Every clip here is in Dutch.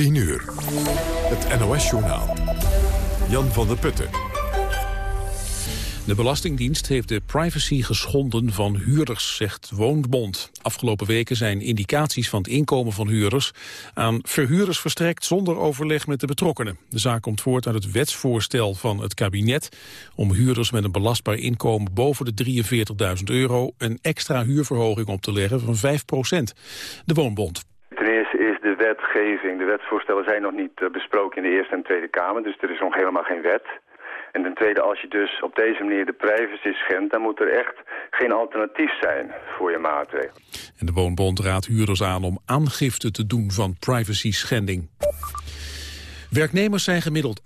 10 uur. Het NOS-journaal. Jan van der Putten. De Belastingdienst heeft de privacy geschonden van huurders, zegt Woonbond. Afgelopen weken zijn indicaties van het inkomen van huurders aan verhuurders verstrekt zonder overleg met de betrokkenen. De zaak komt voort uit het wetsvoorstel van het kabinet om huurders met een belastbaar inkomen boven de 43.000 euro een extra huurverhoging op te leggen van 5% De Woonbond wetgeving, de wetsvoorstellen zijn nog niet eh, besproken in de Eerste en Tweede Kamer. Dus er is nog helemaal geen wet. En ten tweede, als je dus op deze manier de privacy schendt... dan moet er echt geen alternatief zijn voor je maatregelen. En de Woonbond raadt huurders aan om aangifte te doen van privacy schending. Werknemers zijn gemiddeld 8%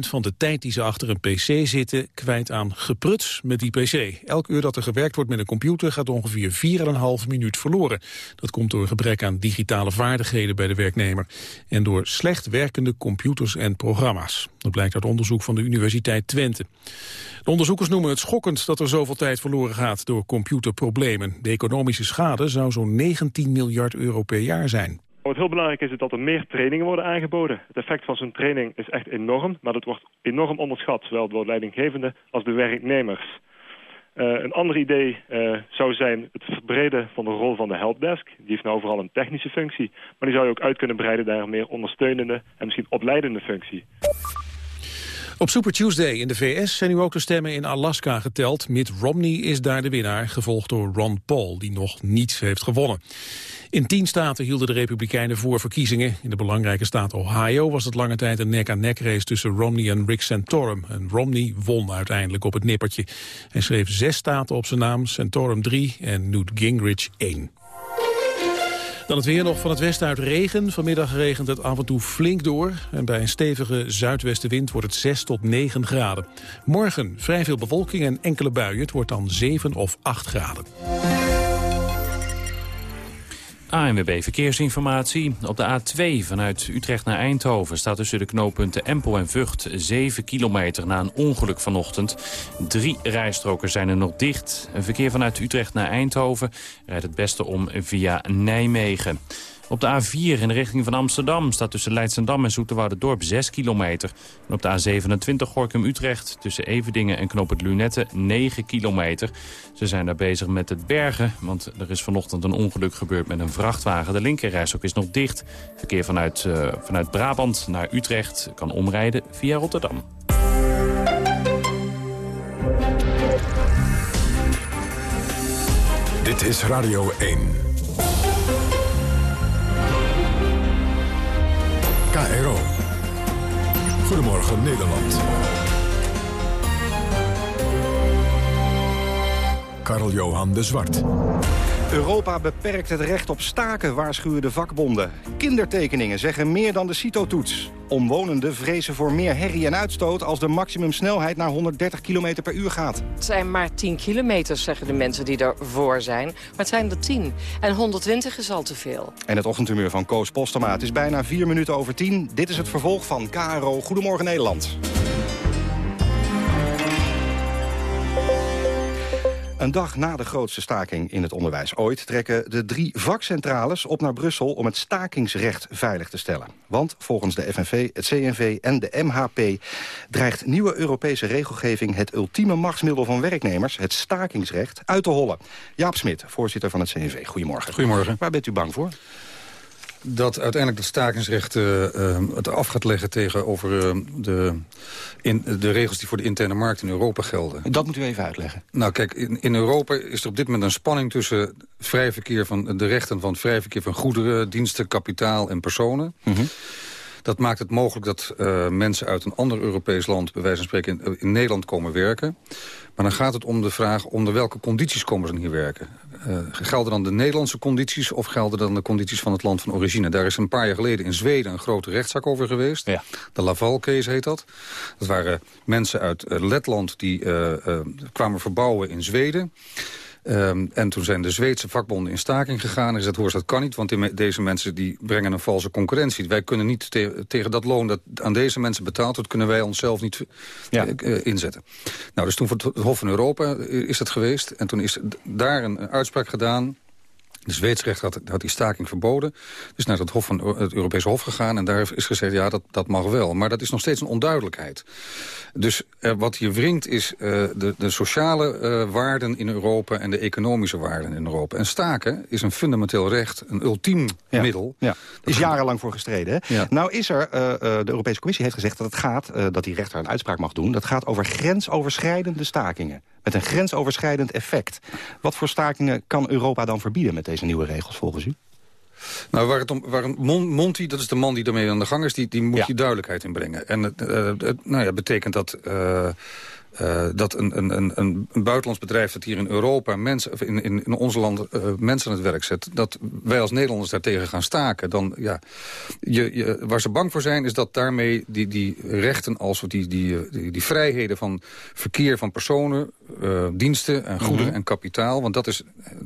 van de tijd die ze achter een pc zitten kwijt aan gepruts met die pc. Elk uur dat er gewerkt wordt met een computer gaat ongeveer 4,5 minuut verloren. Dat komt door gebrek aan digitale vaardigheden bij de werknemer. En door slecht werkende computers en programma's. Dat blijkt uit onderzoek van de Universiteit Twente. De onderzoekers noemen het schokkend dat er zoveel tijd verloren gaat door computerproblemen. De economische schade zou zo'n 19 miljard euro per jaar zijn. Wat heel belangrijk is, is dat er meer trainingen worden aangeboden. Het effect van zo'n training is echt enorm, maar dat wordt enorm onderschat, zowel door leidinggevenden als de werknemers. Uh, een ander idee uh, zou zijn het verbreden van de rol van de helpdesk. Die heeft nou vooral een technische functie, maar die zou je ook uit kunnen breiden naar een meer ondersteunende en misschien opleidende functie. Op Super Tuesday in de VS zijn nu ook de stemmen in Alaska geteld. Mitt Romney is daar de winnaar, gevolgd door Ron Paul, die nog niets heeft gewonnen. In tien staten hielden de Republikeinen voor verkiezingen. In de belangrijke staat Ohio was het lange tijd een nek-aan-nek race tussen Romney en Rick Santorum. En Romney won uiteindelijk op het nippertje. Hij schreef zes staten op zijn naam, Santorum drie en Newt Gingrich één. Dan het weer nog van het westen uit regen. Vanmiddag regent het af en toe flink door. En bij een stevige zuidwestenwind wordt het 6 tot 9 graden. Morgen vrij veel bewolking en enkele buien. Het wordt dan 7 of 8 graden. ANWB Verkeersinformatie. Op de A2 vanuit Utrecht naar Eindhoven staat tussen de knooppunten Empel en Vught 7 kilometer na een ongeluk vanochtend. Drie rijstroken zijn er nog dicht. Verkeer vanuit Utrecht naar Eindhoven rijdt het beste om via Nijmegen. Op de A4 in de richting van Amsterdam staat tussen Leidsendam en Dorp 6 kilometer. En op de A27 Gorkum-Utrecht tussen Everdingen en Knoop het Lunette 9 kilometer. Ze zijn daar bezig met het bergen, want er is vanochtend een ongeluk gebeurd met een vrachtwagen. De linkerrijstok is nog dicht. Verkeer vanuit, uh, vanuit Brabant naar Utrecht kan omrijden via Rotterdam. Dit is Radio 1. KRO. Goedemorgen Nederland. Karl-Johan de Zwart. Europa beperkt het recht op staken, waarschuwen de vakbonden. Kindertekeningen zeggen meer dan de CITO-toets. Omwonenden vrezen voor meer herrie en uitstoot... als de maximumsnelheid naar 130 km per uur gaat. Het zijn maar 10 kilometer, zeggen de mensen die ervoor zijn. Maar het zijn er 10. En 120 is al te veel. En het ochtendhumeur van Koos Postema. Het is bijna 4 minuten over 10. Dit is het vervolg van KRO Goedemorgen Nederland. Een dag na de grootste staking in het onderwijs ooit... trekken de drie vakcentrales op naar Brussel om het stakingsrecht veilig te stellen. Want volgens de FNV, het CNV en de MHP... dreigt nieuwe Europese regelgeving het ultieme machtsmiddel van werknemers... het stakingsrecht, uit te hollen. Jaap Smit, voorzitter van het CNV. Goedemorgen. Goedemorgen. Waar bent u bang voor? Dat uiteindelijk het stakingsrecht uh, het af gaat leggen tegenover uh, de, in, de regels die voor de interne markt in Europa gelden. Dat moet u even uitleggen. Nou kijk, in, in Europa is er op dit moment een spanning tussen vrij verkeer van de rechten van vrij verkeer van goederen, diensten, kapitaal en personen. Mm Dat maakt het mogelijk dat uh, mensen uit een ander Europees land... bij wijze van spreken in, in, Nederland komen werken. Maar dan gaat het om de vraag onder welke condities komen ze hier werken. Uh, gelden dan de Nederlandse condities of gelden dan de condities van het land van origine? Daar is een paar jaar geleden in Zweden een grote rechtszaak over geweest. Ja. De Laval-case heet dat. Dat waren mensen uit uh, Letland die kwamen verbouwen in Zweden. Um, en toen zijn de Zweedse vakbonden in staking gegaan. En gezegd, hoor, dat kan niet, want deze mensen die brengen een valse concurrentie. Wij kunnen niet te tegen dat loon dat aan deze mensen betaald wordt... kunnen wij onszelf niet ja. uh, inzetten. Nou, dus toen voor het Hof van Europa is het geweest. En toen is daar een uitspraak gedaan De Zweeds recht had, had die staking verboden. Dus naar het, hof van, het Europese Hof gegaan en daar is gezegd... ja, dat, dat mag wel. Maar dat is nog steeds een onduidelijkheid. Dus uh, wat hier wringt is uh, de, de sociale uh, waarden in Europa... en de economische waarden in Europa. En staken is een fundamenteel recht, een ultiem ja. middel. Ja, is jarenlang voor gestreden. Hè? Ja. Nou is er, de Europese Commissie heeft gezegd dat het gaat... dat die rechter een uitspraak mag doen... dat gaat over grensoverschrijdende stakingen. Met een grensoverschrijdend effect. Wat voor stakingen kan Europa dan verbieden met deze nieuwe regels volgens u? Nou, waar het om, waar een Mon, Monti, dat is de man die daarmee aan de gang is... die, die moet Ja. je duidelijkheid inbrengen. En het, uh, het nou ja, betekent dat... eh, eh, dat een, een, een, een buitenlands bedrijf dat hier in Europa mensen, of in, in, in ons land eh, mensen aan het werk zet, dat wij als Nederlanders daartegen gaan staken, dan ja, je, je, waar ze bang voor zijn is dat daarmee die, die rechten als die, die, die, die vrijheden van verkeer van personen, eh, diensten en goederen Mhm. en kapitaal, want dat is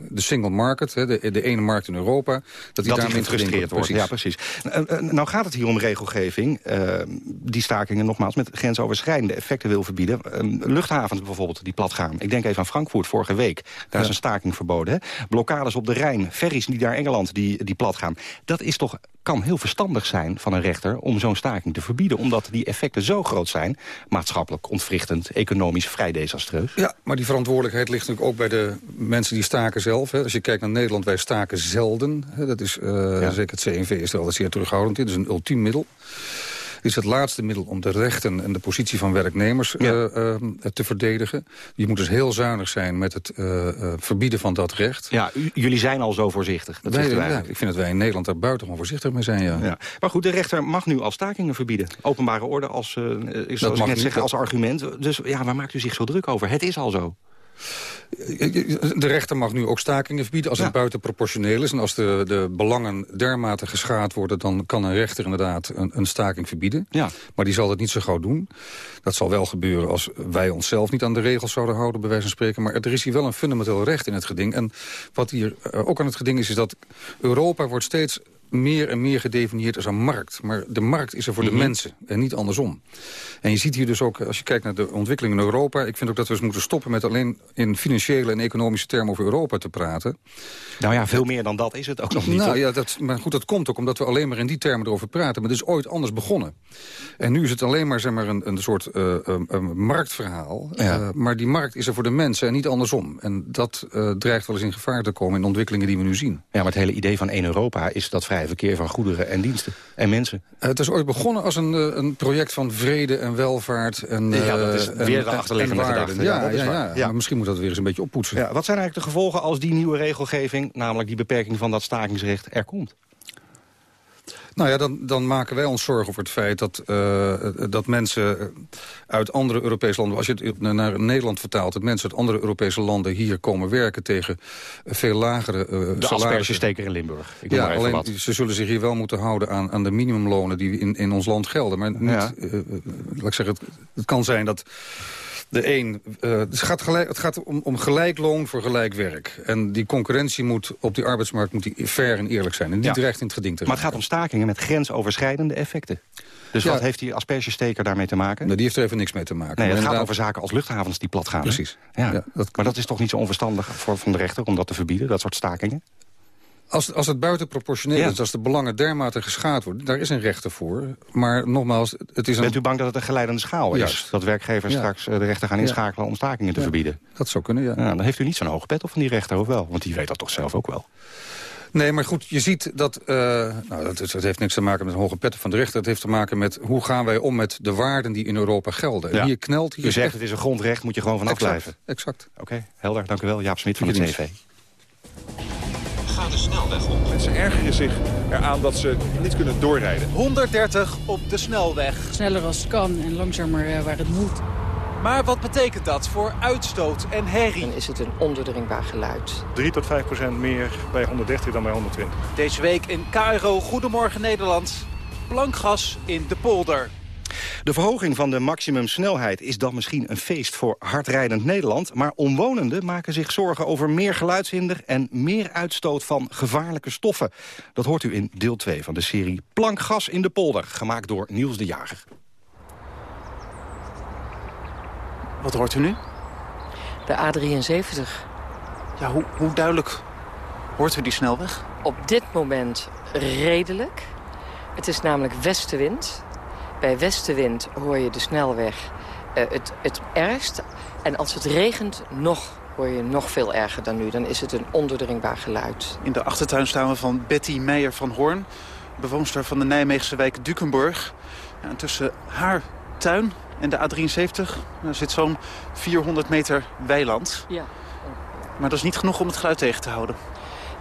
de single market, hè, de, de ene markt in Europa, dat die dat daarmee gefrustreerd wordt. Ja, precies. Eh, eh, nou gaat het hier om regelgeving. eh, die stakingen nogmaals met grensoverschrijdende effecten wil verbieden. Eh, luchthavens bijvoorbeeld die plat gaan. Ik denk even aan Frankfurt vorige week. Daar is een staking verboden. Hè? Blokkades op de Rijn, ferries die naar Engeland die, die plat gaan. Dat is toch, kan heel verstandig zijn van een rechter om zo'n staking te verbieden. Omdat die effecten zo groot zijn. Maatschappelijk ontwrichtend, economisch vrij desastreus. Ja, maar die verantwoordelijkheid ligt natuurlijk ook bij de mensen die staken zelf. Hè. Als je kijkt naar Nederland, wij staken zelden. Hè. Dat is, eh, Ja. Zeker het CNV is er altijd zeer terughoudend in. Het is een ultiem middel. Is het laatste middel om de rechten en de positie van werknemers Ja. eh, eh, te verdedigen. Je moet dus heel zuinig zijn met het eh, verbieden van dat recht. Ja, jullie zijn al zo voorzichtig. Dat Wij- ja, ik vind dat wij in Nederland daar buitengewoon voorzichtig mee zijn. Ja. Ja. Maar goed, de rechter mag nu al stakingen verbieden. Openbare orde als, ik net niet. zeg, als argument. Dus ja, waar maakt u zich zo druk over? Het is al zo. De rechter mag nu ook stakingen verbieden als Ja. het buitenproportioneel is. En als de, de belangen dermate geschaad worden... dan kan een rechter inderdaad een, een staking verbieden. Ja. Maar die zal het niet zo gauw doen. Dat zal wel gebeuren als wij onszelf niet aan de regels zouden houden... bij wijze van spreken. Maar er is hier wel een fundamenteel recht in het geding. En wat hier eh, ook aan het geding is... is dat Europa wordt steeds meer en meer gedefinieerd als een markt. Maar de markt is er voor Mhm. de mensen en niet andersom. En je ziet hier dus ook, als je kijkt naar de ontwikkeling in Europa... ik vind ook dat we eens moeten stoppen met alleen in financiële en economische termen over Europa te praten. Nou ja, veel meer dan dat is het ook nog niet. Nou ja, dat, maar goed, dat komt ook omdat we alleen maar in die termen erover praten. Maar het is ooit anders begonnen. En nu is het alleen maar, zeg maar een, een soort eh, een, marktverhaal. Ja. Eh, maar die markt is er voor de mensen en niet andersom. En dat eh, dreigt wel eens in gevaar te komen in de ontwikkelingen die we nu zien. Ja, maar het hele idee van één Europa is dat verkeer van goederen en diensten. En mensen. Eh, het is ooit begonnen als een, eh, een project van vrede en welvaart. En, Ja, dat eh, is en- weer de en- achterliggende gedachte. Ja. Maar misschien moet dat weer eens een beetje oppoetsen. Ja, wat zijn eigenlijk de gevolgen als die nieuwe regelgeving... namelijk die beperking van dat stakingsrecht, er komt? Nou ja, dan, dan maken wij ons zorgen over het feit dat, eh, dat mensen uit andere Europese landen... als je het naar Nederland vertaalt... dat mensen uit andere Europese landen hier komen werken tegen veel lagere uh, De aspergesteker in Limburg. Ik Ja, alleen wat. ze zullen zich hier wel moeten houden aan, aan de minimumlonen die in, in ons land gelden. Maar niet, Ja. eh, laat ik zeggen, het, het kan zijn dat de een... eh, het gaat, gelijk, het gaat om, om gelijk loon voor gelijk werk. En die concurrentie moet op die arbeidsmarkt moet die fair en eerlijk zijn. En niet Ja. dreigt in het geding te Maar het gaat om stakingen met grensoverschrijdende effecten. Dus Ja. wat heeft die aspergesteker daarmee te maken? Nou, die heeft er even niks mee te maken. Nee, Maar het gaat inderdaad- over zaken als luchthavens die plat gaan. Precies. Ja. Ja, dat- Maar dat is toch niet zo onverstandig voor, van de rechter om dat te verbieden, dat soort stakingen? Als, als het buitenproportioneel Ja. is, als de belangen dermate geschaad worden... daar is een rechter voor. Maar nogmaals, het is een... Bent u bang dat het een geleidende schaal is? Juist. Dat werkgevers Ja. straks eh, de rechter gaan inschakelen om stakingen te verbieden? Dat zou kunnen, ja. Ja, dan heeft u niet zo'n hoge pet op van die rechter, of wel? Want die weet dat toch zelf ook wel? Nee, maar goed, je ziet dat... eh, nou, dat, heeft niks te maken met een hoge pet van de rechter. Het heeft te maken met hoe gaan wij om met de waarden die in Europa gelden. Ja. Hier knelt... Hier U is zegt echt- het is een grondrecht, moet je gewoon vanaf blijven. Exact. Oké, helder. Dank u wel. Jaap Smit van het Goeie CV. Ga de snelweg op. Mensen ergeren zich eraan dat ze niet kunnen doorrijden. 130 op de snelweg. Sneller als het kan en langzamer eh, waar het moet. Maar wat betekent dat voor uitstoot en herrie? Dan is het een ondoordringbaar geluid. 3 tot 5 procent meer bij 130 dan bij 120. Deze week in KRO Goedemorgen Nederland. Plankgas in de polder. De verhoging van de maximumsnelheid is dan misschien een feest voor hardrijdend Nederland. Maar omwonenden maken zich zorgen over meer geluidshinder en meer uitstoot van gevaarlijke stoffen. Dat hoort u in deel 2 van de serie Plankgas in de polder, gemaakt door Niels de Jager. Wat hoort u nu? De A73. Ja, hoe, hoe duidelijk Hoort u die snelweg? Op dit moment redelijk. Het is namelijk westenwind. Bij westenwind hoor je de snelweg uh, het, het ergst. En als het regent, nog hoor je nog veel erger dan nu. Dan is het een ondoordringbaar geluid. In de achtertuin staan we van Betty Meijer van Hoorn. Bewoonster van de Nijmeegse wijk Dukenburg. Ja, tussen haar tuin en de A73 zit zo'n 400 meter weiland. Ja. Maar dat is niet genoeg om het geluid tegen te houden.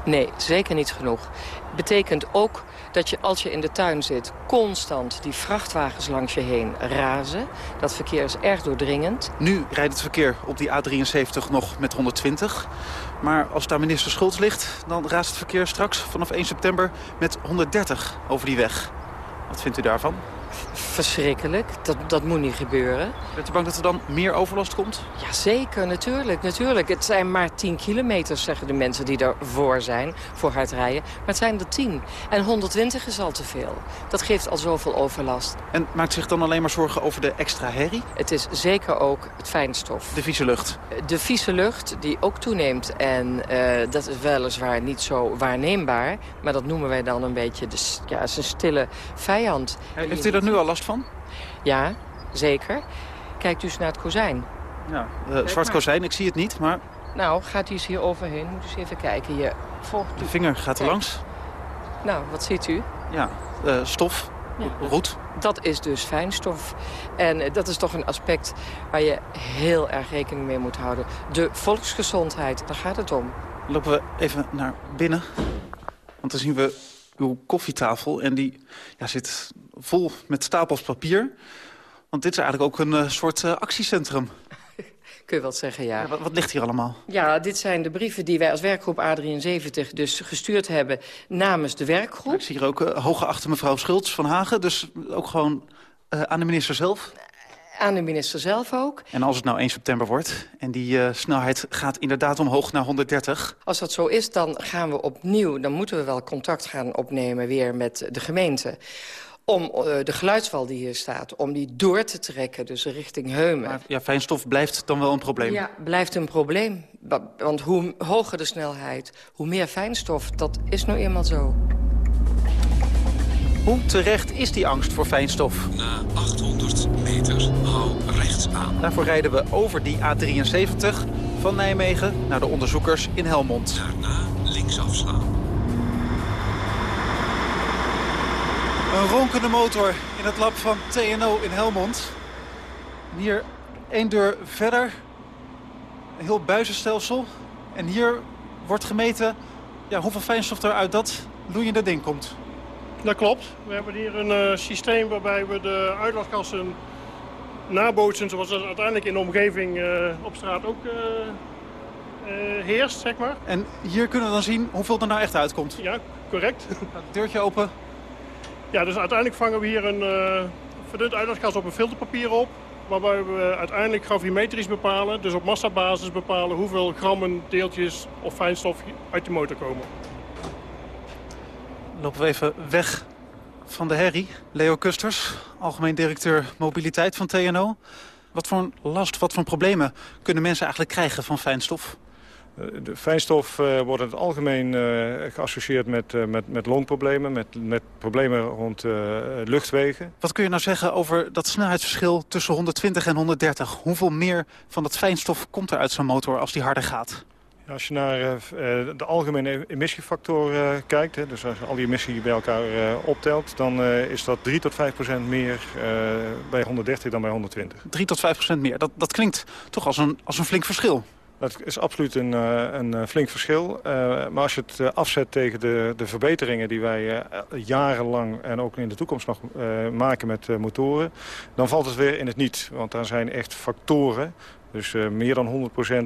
Nee, zeker niet genoeg. Betekent ook dat je als je in de tuin zit... constant die vrachtwagens langs je heen razen. Dat verkeer is erg doordringend. Nu rijdt het verkeer op die A73 nog met 120. Maar als daar minister Schultz ligt... dan raast het verkeer straks vanaf 1 september met 130 over die weg. Wat vindt u daarvan? Verschrikkelijk. Dat, dat moet niet gebeuren. Bent u bang dat er dan meer overlast komt? Jazeker, natuurlijk, natuurlijk. Het zijn maar 10 kilometer, zeggen de mensen die ervoor zijn, voor hard rijden. Maar het zijn er 10. En 120 is al te veel. Dat geeft al zoveel overlast. En maakt zich dan alleen maar zorgen over de extra herrie? Het is zeker ook het fijnstof. De vieze lucht? De vieze lucht, die ook toeneemt. En uh, dat is weliswaar niet zo waarneembaar. Maar dat noemen wij dan een beetje de, ja, zijn stille vijand. Heeft u er nu al last van? Ja, zeker. Kijk dus naar het kozijn. Ja, uh, zwart kozijn, ik zie het niet, maar... Nou, gaat u eens hier overheen. Moet eens even kijken. Hier. Volgt De vinger gaat er langs. Nou, wat ziet u? Ja, uh, stof, ja. roet. Dat is dus fijnstof. En uh, dat is toch een aspect waar je heel erg rekening mee moet houden. De volksgezondheid, daar gaat het om. Lopen we even naar binnen. Want dan zien we uw koffietafel. En die ja, zit vol met stapels papier. Want dit is eigenlijk ook een uh, soort uh, actiecentrum. Kun je wel zeggen, ja. ja wat, wat, ligt hier allemaal? Ja, dit zijn de brieven die wij als werkgroep A73 dus gestuurd hebben namens de werkgroep. Ik zie hier ook uh, hooggeachte mevrouw Schultz van Hagen. Dus ook gewoon aan de minister zelf. Aan de minister zelf ook. En als het nou 1 september wordt en die uh, snelheid gaat inderdaad omhoog naar 130? Als dat zo is, dan gaan we opnieuw, dan moeten we wel contact gaan opnemen weer met de gemeente om uh, de geluidswal die hier staat, om die door te trekken, dus richting Heumen. Maar ja, fijnstof blijft dan wel een probleem? Ja, blijft een probleem. Want hoe hoger de snelheid, hoe meer fijnstof, dat is nou eenmaal zo. Hoe terecht is die angst voor fijnstof? Na 800 meter, hou rechts aan. Daarvoor rijden we over die A73 van Nijmegen naar de onderzoekers in Helmond. Daarna links afslaan. Een ronkende motor in het lab van TNO in Helmond. Hier één deur verder. Een heel buizenstelsel. En hier wordt gemeten ja, hoeveel fijnstof er uit dat loeiende ding komt. Dat klopt. We hebben hier een uh, systeem waarbij we de uitlaatgassen nabootsen... zoals dat uiteindelijk in de omgeving uh, op straat ook uh, heerst, zeg maar. En hier kunnen we dan zien hoeveel er nou echt uitkomt? Ja, correct. Het deurtje open. Ja, dus uiteindelijk vangen we hier een verdund uitlaatgas op een filterpapier op. Waarbij we uiteindelijk gravimetrisch bepalen, dus op massabasis bepalen... hoeveel grammen, deeltjes of fijnstof uit de motor komen. Lopen we even weg van de herrie. Leo Kusters, algemeen directeur mobiliteit van TNO. Wat voor last, wat voor problemen kunnen mensen eigenlijk krijgen van fijnstof? De fijnstof uh, wordt in het algemeen uh, geassocieerd met, uh, met, met longproblemen, met, met problemen rond luchtwegen. Wat kun je nou zeggen over dat snelheidsverschil tussen 120 en 130? Hoeveel meer van dat fijnstof komt er uit zo'n motor als die harder gaat? Als je naar de algemene emissiefactor kijkt, hè, dus als je al die emissie bij elkaar optelt... dan is dat 3 tot 5 procent meer bij 130 dan bij 120. 3 tot 5 procent meer, dat, dat klinkt toch als een, als een flink verschil. Dat is absoluut een, een flink verschil. maar als je het afzet tegen de, de verbeteringen die wij jarenlang en ook in de toekomst nog maken met motoren... dan valt het weer in het niet. Want daar zijn echt factoren, dus meer dan 100%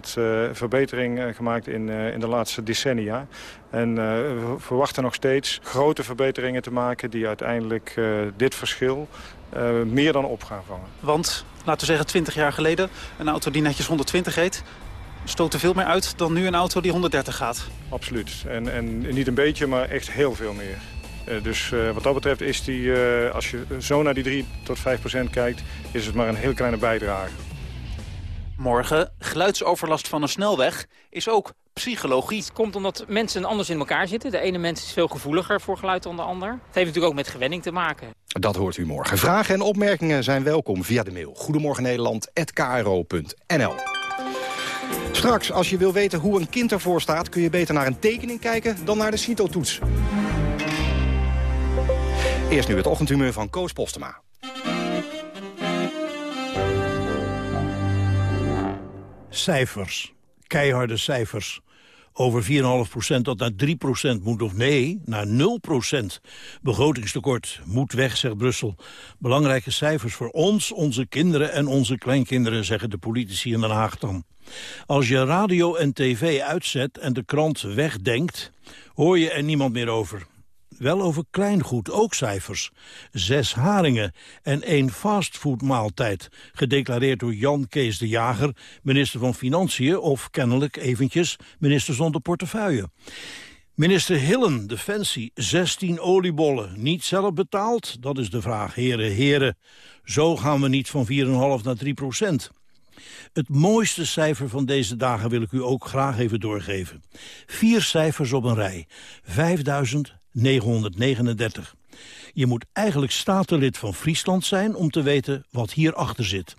verbetering gemaakt in, in de laatste decennia. En we verwachten nog steeds grote verbeteringen te maken die uiteindelijk dit verschil meer dan op gaan vangen. Want, laten we zeggen 20 jaar geleden, een auto die netjes 120 reed stoot er veel meer uit dan nu een auto die 130 gaat. Absoluut. En, en niet een beetje, maar echt heel veel meer. Uh, dus uh, wat dat betreft is die, uh, als je zo naar die 3 tot 5 procent kijkt, is het maar een heel kleine bijdrage. Morgen, geluidsoverlast van een snelweg is ook psychologie. Het komt omdat mensen anders in elkaar zitten. De ene mens is veel gevoeliger voor geluid dan de ander. Het heeft natuurlijk ook met gewenning te maken. Dat hoort u morgen. Vragen en opmerkingen zijn welkom via de mail. Goedemorgen Nederland@kro.nl. Straks, als je wil weten hoe een kind ervoor staat... kun je beter naar een tekening kijken dan naar de CITO-toets. Eerst nu het ochtendhumeur van Koos Postema. Cijfers. Keiharde cijfers. Over 4,5% dat naar 3% moet of nee, naar 0%. Begrotingstekort moet weg, zegt Brussel. Belangrijke cijfers voor ons, onze kinderen en onze kleinkinderen... zeggen de politici in Den Haag dan. Als je radio en tv uitzet en de krant wegdenkt... hoor je er niemand meer over. Wel over kleingoed, ook cijfers. Zes haringen en één fastfoodmaaltijd. Gedeclareerd door Jan Kees de Jager, minister van Financiën... of kennelijk eventjes minister zonder portefeuille. Minister Hillen, Defensie, 16 oliebollen. Niet zelf betaald? Dat is de vraag, heren, heren. Zo gaan we niet van 4,5 naar 3 procent. Het mooiste cijfer van deze dagen wil ik u ook graag even doorgeven. Vier cijfers op een rij. 5939. Je moet eigenlijk statenlid van Friesland zijn om te weten wat hierachter zit.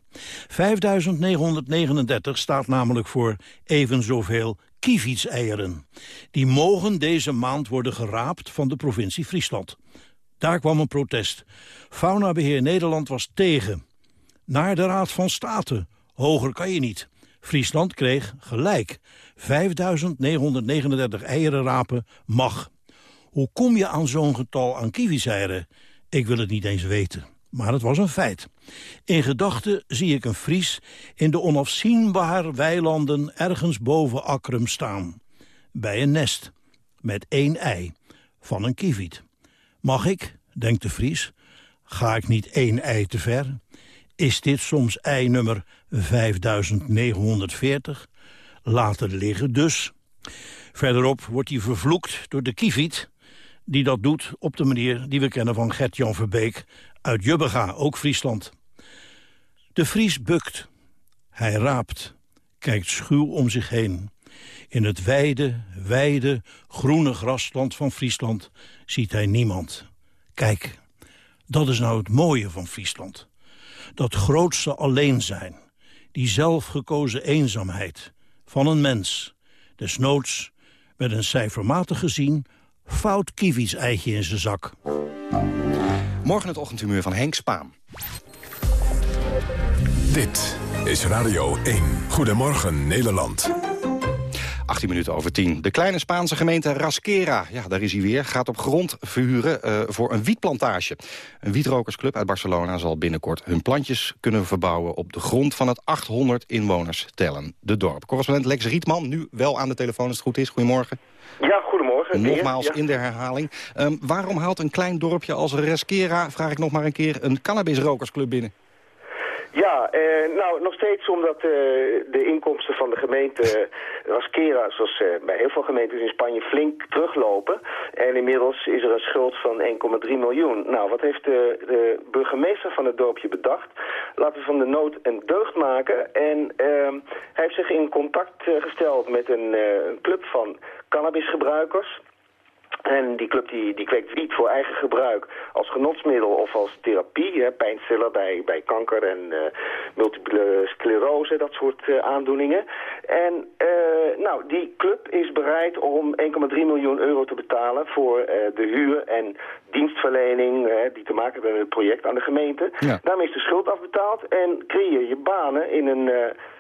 5939 staat namelijk voor even zoveel kievietseieren. Die mogen deze maand worden geraapt van de provincie Friesland. Daar kwam een protest. Faunabeheer Nederland was tegen. Naar de Raad van State. Hoger kan je niet. Friesland kreeg gelijk. 5939 eieren rapen mag. Hoe kom je aan zo'n getal aan kievieseieren? Ik wil het niet eens weten. Maar het was een feit. In gedachten zie ik een Fries in de onafzienbare weilanden ergens boven Akrum staan. Bij een nest. Met één ei. Van een kieviet. Mag ik, denkt de Fries, ga ik niet één ei te ver? Is dit soms ei nummer 5940? Later liggen dus. Verderop wordt hij vervloekt door de kieviet die dat doet op de manier die we kennen van Gert-Jan Verbeek uit Jubbega, ook Friesland. De Fries bukt. Hij raapt, kijkt schuw om zich heen. In het wijde, wijde, groene grasland van Friesland ziet hij niemand. Kijk, dat is nou het mooie van Friesland. Dat grootste alleen zijn, die zelfgekozen eenzaamheid van een mens. Desnoods met een cijfermatig gezien fout kiwis eitje in zijn zak. Morgen het ochtendhumeur van Henk Spaan. Dit is Radio 1. Goedemorgen Nederland. 18 minuten over 10. De kleine Spaanse gemeente Rasquera, ja, daar is hij weer, gaat op grond verhuren uh, voor een wietplantage. Een wietrokersclub uit Barcelona zal binnenkort hun plantjes kunnen verbouwen op de grond van het 800 inwoners tellen, de dorp. Correspondent Lex Rietman, nu wel aan de telefoon als het goed is. Goedemorgen. Ja, goedemorgen. Nogmaals in de herhaling. Um, waarom haalt een klein dorpje als Rasquera, vraag ik nog maar een keer, een cannabisrokersclub binnen? Ja, eh, nou nog steeds omdat eh, de inkomsten van de gemeente Rasquera, zoals eh, bij heel veel gemeentes in Spanje, flink teruglopen. En inmiddels is er een schuld van 1,3 miljoen. Nou, wat heeft de, de, burgemeester van het dorpje bedacht? Laten we van de nood een deugd maken. En ehm, hij heeft zich in contact eh, gesteld met een, eh, een club van cannabisgebruikers. En die club die, die kweekt wiet voor eigen gebruik als genotsmiddel of als therapie. Hè, pijnstiller bij, bij kanker en uh, multiple sclerose, dat soort uh, aandoeningen. En uh, nou, die club is bereid om 1,3 miljoen euro te betalen voor de huur en dienstverlening die te maken hebben met het project aan de gemeente. Ja. Daarmee is de schuld afbetaald en creëer je banen in een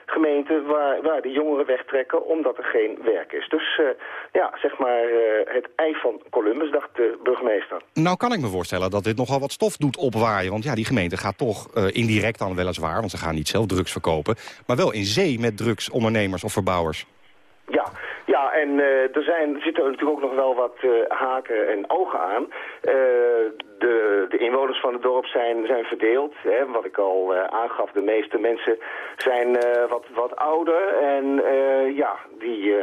gemeente waar, waar de jongeren wegtrekken omdat er geen werk is. Dus uh, ja, zeg maar uh, het ei van Columbus, dacht de burgemeester. Nou kan ik me voorstellen dat dit nogal wat stof doet opwaaien. Want ja, die gemeente gaat toch uh, indirect dan weliswaar, want ze gaan niet zelf drugs verkopen... maar wel in zee met drugsondernemers of verbouwers. Ja, ja, en uh, er, zijn, zitten natuurlijk ook nog wel wat uh, haken en ogen aan. Uh, de, de inwoners van het dorp zijn, zijn verdeeld. Hè, wat ik al aangaf, de meeste mensen zijn wat, wat ouder. En ja, die,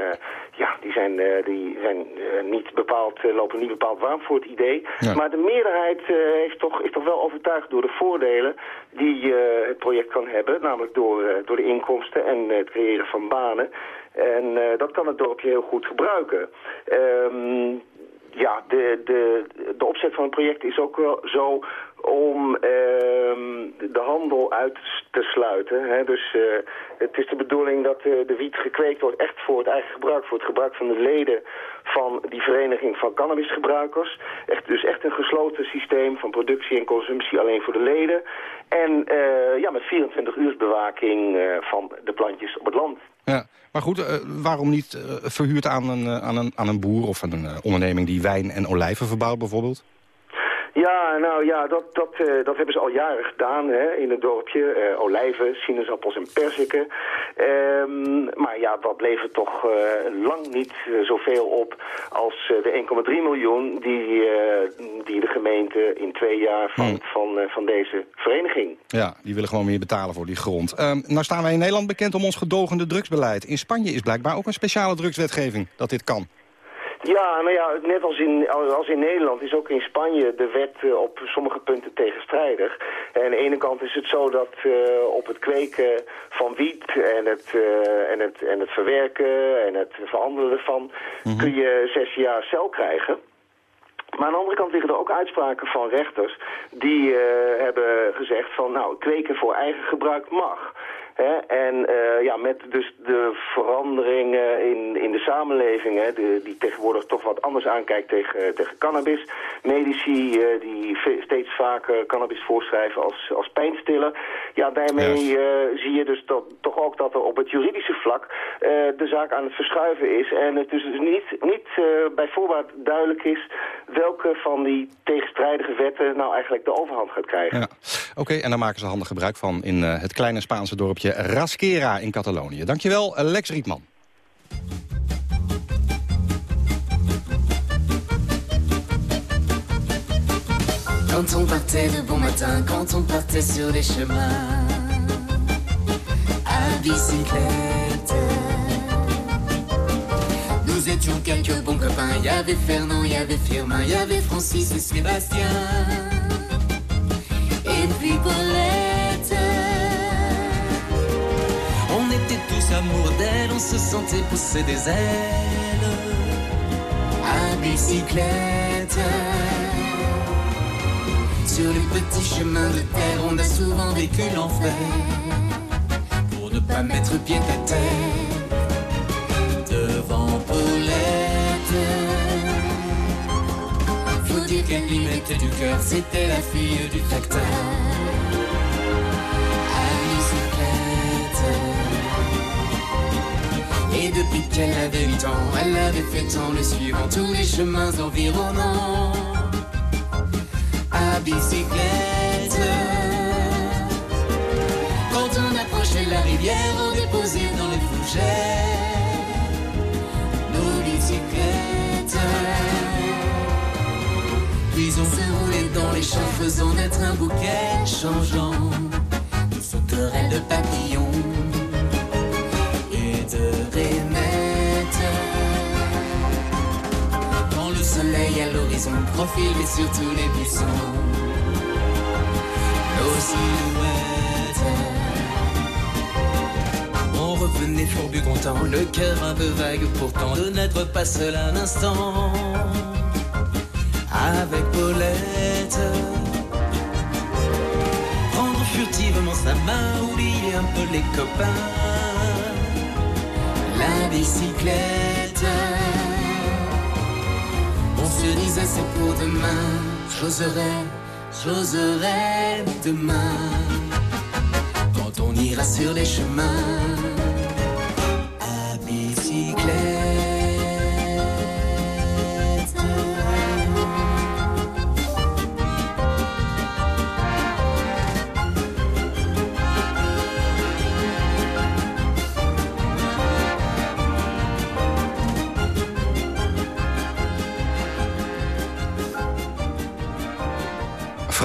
ja, die zijn, die zijn niet bepaald, lopen niet bepaald warm voor het idee. Ja. Maar de meerderheid heeft toch, is toch wel overtuigd door de voordelen die het project kan hebben. Namelijk door, door de inkomsten en het creëren van banen. En dat kan het dorpje heel goed gebruiken. Um, ja, de, de, de opzet van het project is ook wel zo om uh, de handel uit te sluiten. Hè. Dus uh, het is de bedoeling dat uh, de wiet gekweekt wordt echt voor het eigen gebruik, voor het gebruik van de leden van die vereniging van cannabisgebruikers. Echt, dus echt een gesloten systeem van productie en consumptie alleen voor de leden. En ja, met 24 uur bewaking van de plantjes op het land. Ja, maar goed, uh, waarom niet uh, verhuurd aan een, uh, aan, een, aan een boer of een onderneming die wijn en olijven verbouwt bijvoorbeeld? Ja, nou ja, dat, dat, uh, dat hebben ze al jaren gedaan hè, in het dorpje. Uh, olijven, sinaasappels en perziken. Um, maar ja, dat levert toch uh, lang niet zoveel op als de 1,3 miljoen die, die de gemeente in twee jaar van, hmm. van, van deze vereniging. Ja, die willen gewoon meer betalen voor die grond. Um, nou staan wij in Nederland bekend om ons gedogende drugsbeleid. In Spanje is blijkbaar ook een speciale drugswetgeving dat dit kan. Ja, nou ja, net als in, als in Nederland is ook in Spanje de wet uh, op sommige punten tegenstrijdig. En aan de ene kant is het zo dat uh, op het kweken van wiet en het, uh, en, het, en het verwerken en het verhandelen ervan mm -hmm. kun je zes jaar cel krijgen. Maar aan de andere kant liggen er ook uitspraken van rechters die hebben gezegd van nou, kweken voor eigen gebruik mag. Hè? En uh, ja, met dus de veranderingen in, in de samenleving, hè, de, die tegenwoordig toch wat anders aankijkt tegen, tegen cannabis. Medici uh, die steeds vaker cannabis voorschrijven als, als pijnstiller. Ja, daarmee yes. uh, zie je dus dat, toch ook dat er op het juridische vlak de zaak aan het verschuiven is. En het dus niet, niet bij voorbaat duidelijk is welke van die tegenstrijdige wetten nou eigenlijk de overhand gaat krijgen. Ja. Oké, en daar maken ze handig gebruik van in het kleine Spaanse dorpje Rasquera in Catalonië. Dankjewel, Lex Rietman. Puis Paulette. tous amour d'elle, on se sentait pousser des ailes à bicyclette. Sur les petits chemins de terre, on a souvent vécu l'enfer pour ne pas mettre pied à terre qu'elle y mettait du cœur, c'était la fille du facteur. Et depuis qu'elle avait 8 ans, elle avait fait tant le suivant tous les chemins environnants. À bicyclette. Quand on approchait la rivière, on déposait dans les fougères nos bicyclettes. Se roulait dans les champs, faisant naître un bouquet changeant. De sauterelles de papillons. De Renette. Quand le soleil à l'horizon profilait sur tous les buissons, nos silhouettes. On revenait fourbu content, le cœur un peu vague pourtant de n'être pas seul un instant avec Paulette. Prendre furtivement sa main, oublier un peu les copains la bicyclette. On se disait c'est pour demain, j'oserai, j'oserai demain. Quand on ira sur les chemins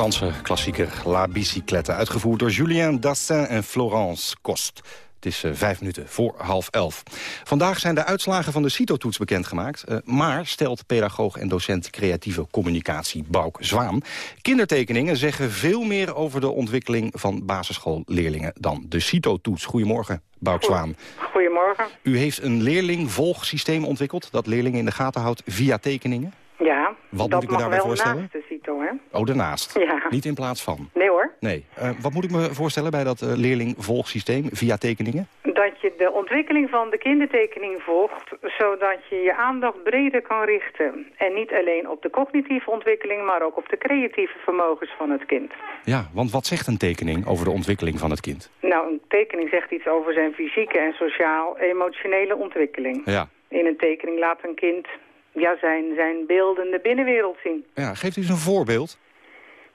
Franse klassieker La Bicyclette, uitgevoerd door Julien Dassin en Florence Kost. Het is uh, vijf minuten voor half elf. Vandaag zijn de uitslagen van de CITO-toets bekendgemaakt. Uh, maar stelt pedagoog en docent creatieve communicatie Bouk Zwaan... kindertekeningen zeggen veel meer over de ontwikkeling van basisschoolleerlingen... dan de CITO-toets. Goedemorgen, Bouk Zwaan. Goedemorgen. U heeft een leerlingvolgsysteem ontwikkeld... dat leerlingen in de gaten houdt via tekeningen? Ja, wat dat moet ik me daarbij voorstellen? naast de CITO, hè? Oh, daarnaast. Ja. Niet in plaats van. Nee hoor. Nee. Uh, wat moet ik me voorstellen bij dat uh, leerlingvolgsysteem via tekeningen? Dat je de ontwikkeling van de kindertekening volgt... zodat je je aandacht breder kan richten. En niet alleen op de cognitieve ontwikkeling... maar ook op de creatieve vermogens van het kind. Ja, want wat zegt een tekening over de ontwikkeling van het kind? Nou, een tekening zegt iets over zijn fysieke en sociaal-emotionele ontwikkeling. Ja. In een tekening laat een kind ja, zijn, zijn beeldende binnenwereld zien. Ja, geeft u eens een voorbeeld?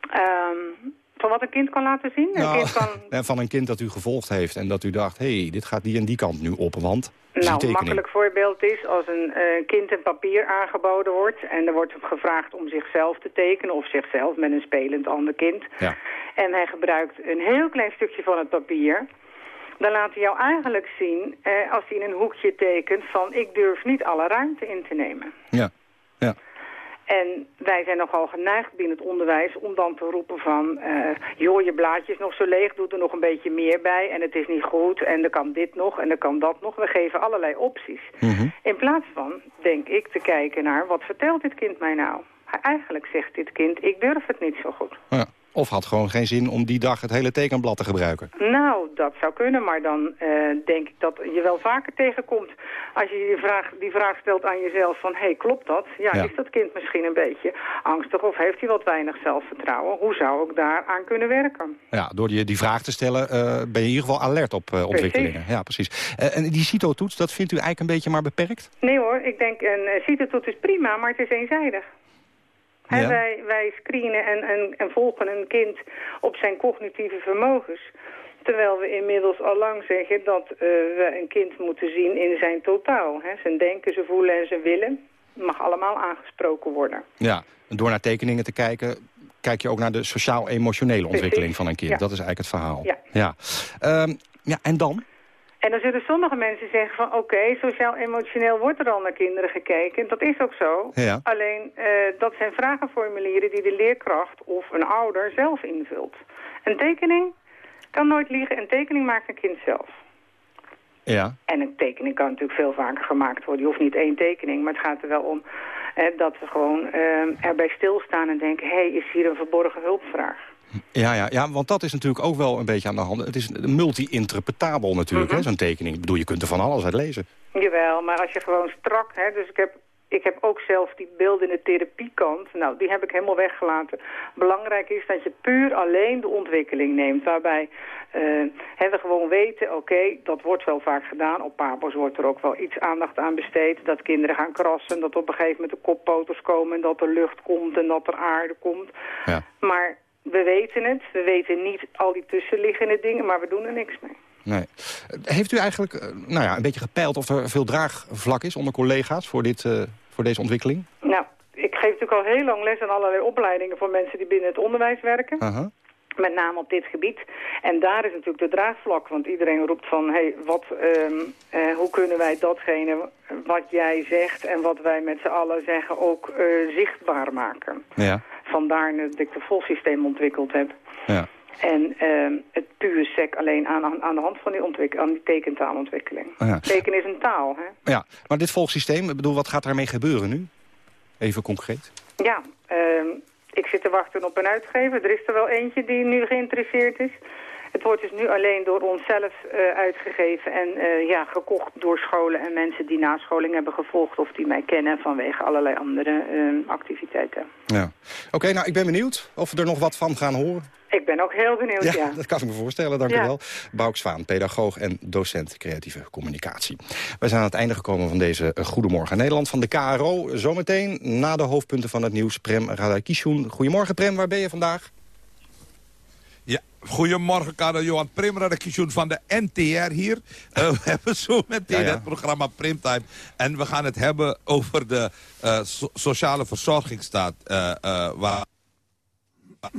Um, van wat een kind kan laten zien? Nou, een kind kan... Van een kind dat u gevolgd heeft en dat u dacht... hé, hey, dit gaat die en die kant nu op, want... Nou, een makkelijk voorbeeld is als een uh, kind een papier aangeboden wordt... en er wordt hem gevraagd om zichzelf te tekenen... of zichzelf met een spelend ander kind. Ja. En hij gebruikt een heel klein stukje van het papier... dan laat hij jou eigenlijk zien, eh, als hij in een hoekje tekent... van ik durf niet alle ruimte in te nemen. Ja, ja. En wij zijn nogal geneigd binnen het onderwijs om dan te roepen van... Uh, joh, je blaadje is nog zo leeg, doe er nog een beetje meer bij... en het is niet goed en er kan dit nog en er kan dat nog. We geven allerlei opties. Mm -hmm. In plaats van, denk ik, te kijken naar... wat vertelt dit kind mij nou? Eigenlijk zegt dit kind, ik durf het niet zo goed. Ja. Of had gewoon geen zin om die dag het hele tekenblad te gebruiken? Nou, dat zou kunnen, maar dan uh, denk ik dat je wel vaker tegenkomt... als je die vraag, die vraag stelt aan jezelf van, hé, hey, klopt dat? Ja, Ja. is dat kind misschien een beetje angstig of heeft hij wat weinig zelfvertrouwen? Hoe zou ik daar aan kunnen werken? Ja, door die, die vraag te stellen eh, ben je in ieder geval alert op eh, ontwikkelingen. Ja, precies. Eh, en die CITO-toets, dat vindt u eigenlijk een beetje maar beperkt? Nee hoor, ik denk een CITO-toets is prima, maar het is eenzijdig. En Ja. wij, wij screenen en, en, en volgen een kind op zijn cognitieve vermogens. Terwijl we inmiddels al lang zeggen dat eh, we een kind moeten zien in zijn totaal. Hè. Zijn denken, zijn voelen en zijn willen mag allemaal aangesproken worden. Ja, en door naar tekeningen te kijken... kijk je ook naar de sociaal-emotionele ontwikkeling Precies, van een kind. ja. Dat is eigenlijk het verhaal. Ja. Ja, Ehm, ja en dan? En dan zullen sommige mensen zeggen van oké, sociaal-emotioneel wordt er al naar kinderen gekeken. Dat is ook zo. Ja. Alleen eh, dat zijn vragenformulieren die de leerkracht of een ouder zelf invult. Een tekening kan nooit liegen. Een tekening maakt een kind zelf. Ja. En een tekening kan natuurlijk veel vaker gemaakt worden. Je hoeft niet één tekening, maar het gaat er wel om eh, dat we gewoon eh, erbij stilstaan en denken... hé, hey, is hier een verborgen hulpvraag? Ja, ja, ja, want dat is natuurlijk ook wel een beetje aan de hand. Het is multi-interpretabel natuurlijk, hè, zo'n tekening. Ik bedoel, je kunt er van alles uit lezen. Jawel, maar als je gewoon strak... Hè, dus ik heb, ik heb ook zelf die beeldende therapiekant. Nou, die heb ik helemaal weggelaten. Belangrijk is dat je puur alleen de ontwikkeling neemt. Waarbij eh, hè, we gewoon weten, oké, dat wordt wel vaak gedaan. Op Pabos wordt er ook wel iets aandacht aan besteed. Dat kinderen gaan krassen, dat op een gegeven moment de koppoters komen... en dat er lucht komt en dat er aarde komt. Ja. Maar we weten het. We weten niet al die tussenliggende dingen, maar we doen er niks mee. Nee. Heeft u eigenlijk eh, nou ja, een beetje gepeild of er veel draagvlak is onder collega's voor, dit, eh, voor deze ontwikkeling? Nou, ik geef natuurlijk al heel lang les aan allerlei opleidingen voor mensen die binnen het onderwijs werken. Aha. Met name op dit gebied. En daar is natuurlijk de draagvlak. Want iedereen roept van, hé, hey, wat, ehm, eh, hoe kunnen wij datgene wat jij zegt en wat wij met z'n allen zeggen ook zichtbaar maken. Ja. Vandaar dat ik de volsysteem ontwikkeld heb. Ja. En ehm, het puur sec alleen aan, aan de hand van die, ontwik aan die tekentaalontwikkeling. Ja. Teken is een taal, hè? ja, maar dit volgsysteem, ik bedoel, wat gaat daarmee gebeuren nu? Even concreet. Ja, ehm, ik zit te wachten op een uitgever. Er is er wel eentje die nu geïnteresseerd is. Het wordt dus nu alleen door onszelf eh, uitgegeven en eh, ja, gekocht door scholen en mensen die nascholing hebben gevolgd of die mij kennen vanwege allerlei andere eh, activiteiten. Ja. Oké, nou, ik ben benieuwd of we er nog wat van gaan horen. Ik ben ook heel benieuwd, ja. Ja, dat kan ik me voorstellen, dank Ja. u wel. Bouk Zwaan, pedagoog en docent creatieve communicatie. Wij zijn aan het einde gekomen van deze eh, Goedemorgen Nederland van de KRO. Zometeen na de hoofdpunten van het nieuws, Prem Radakishun. Goedemorgen Prem, waar ben je vandaag? Ja, goedemorgen, Karel Johan Primra, de van de NTR hier. Eh, we hebben zo meteen Ja, ja. het programma Primtime. En we gaan het hebben over de eh, so- sociale verzorgingsstaat. eh, waar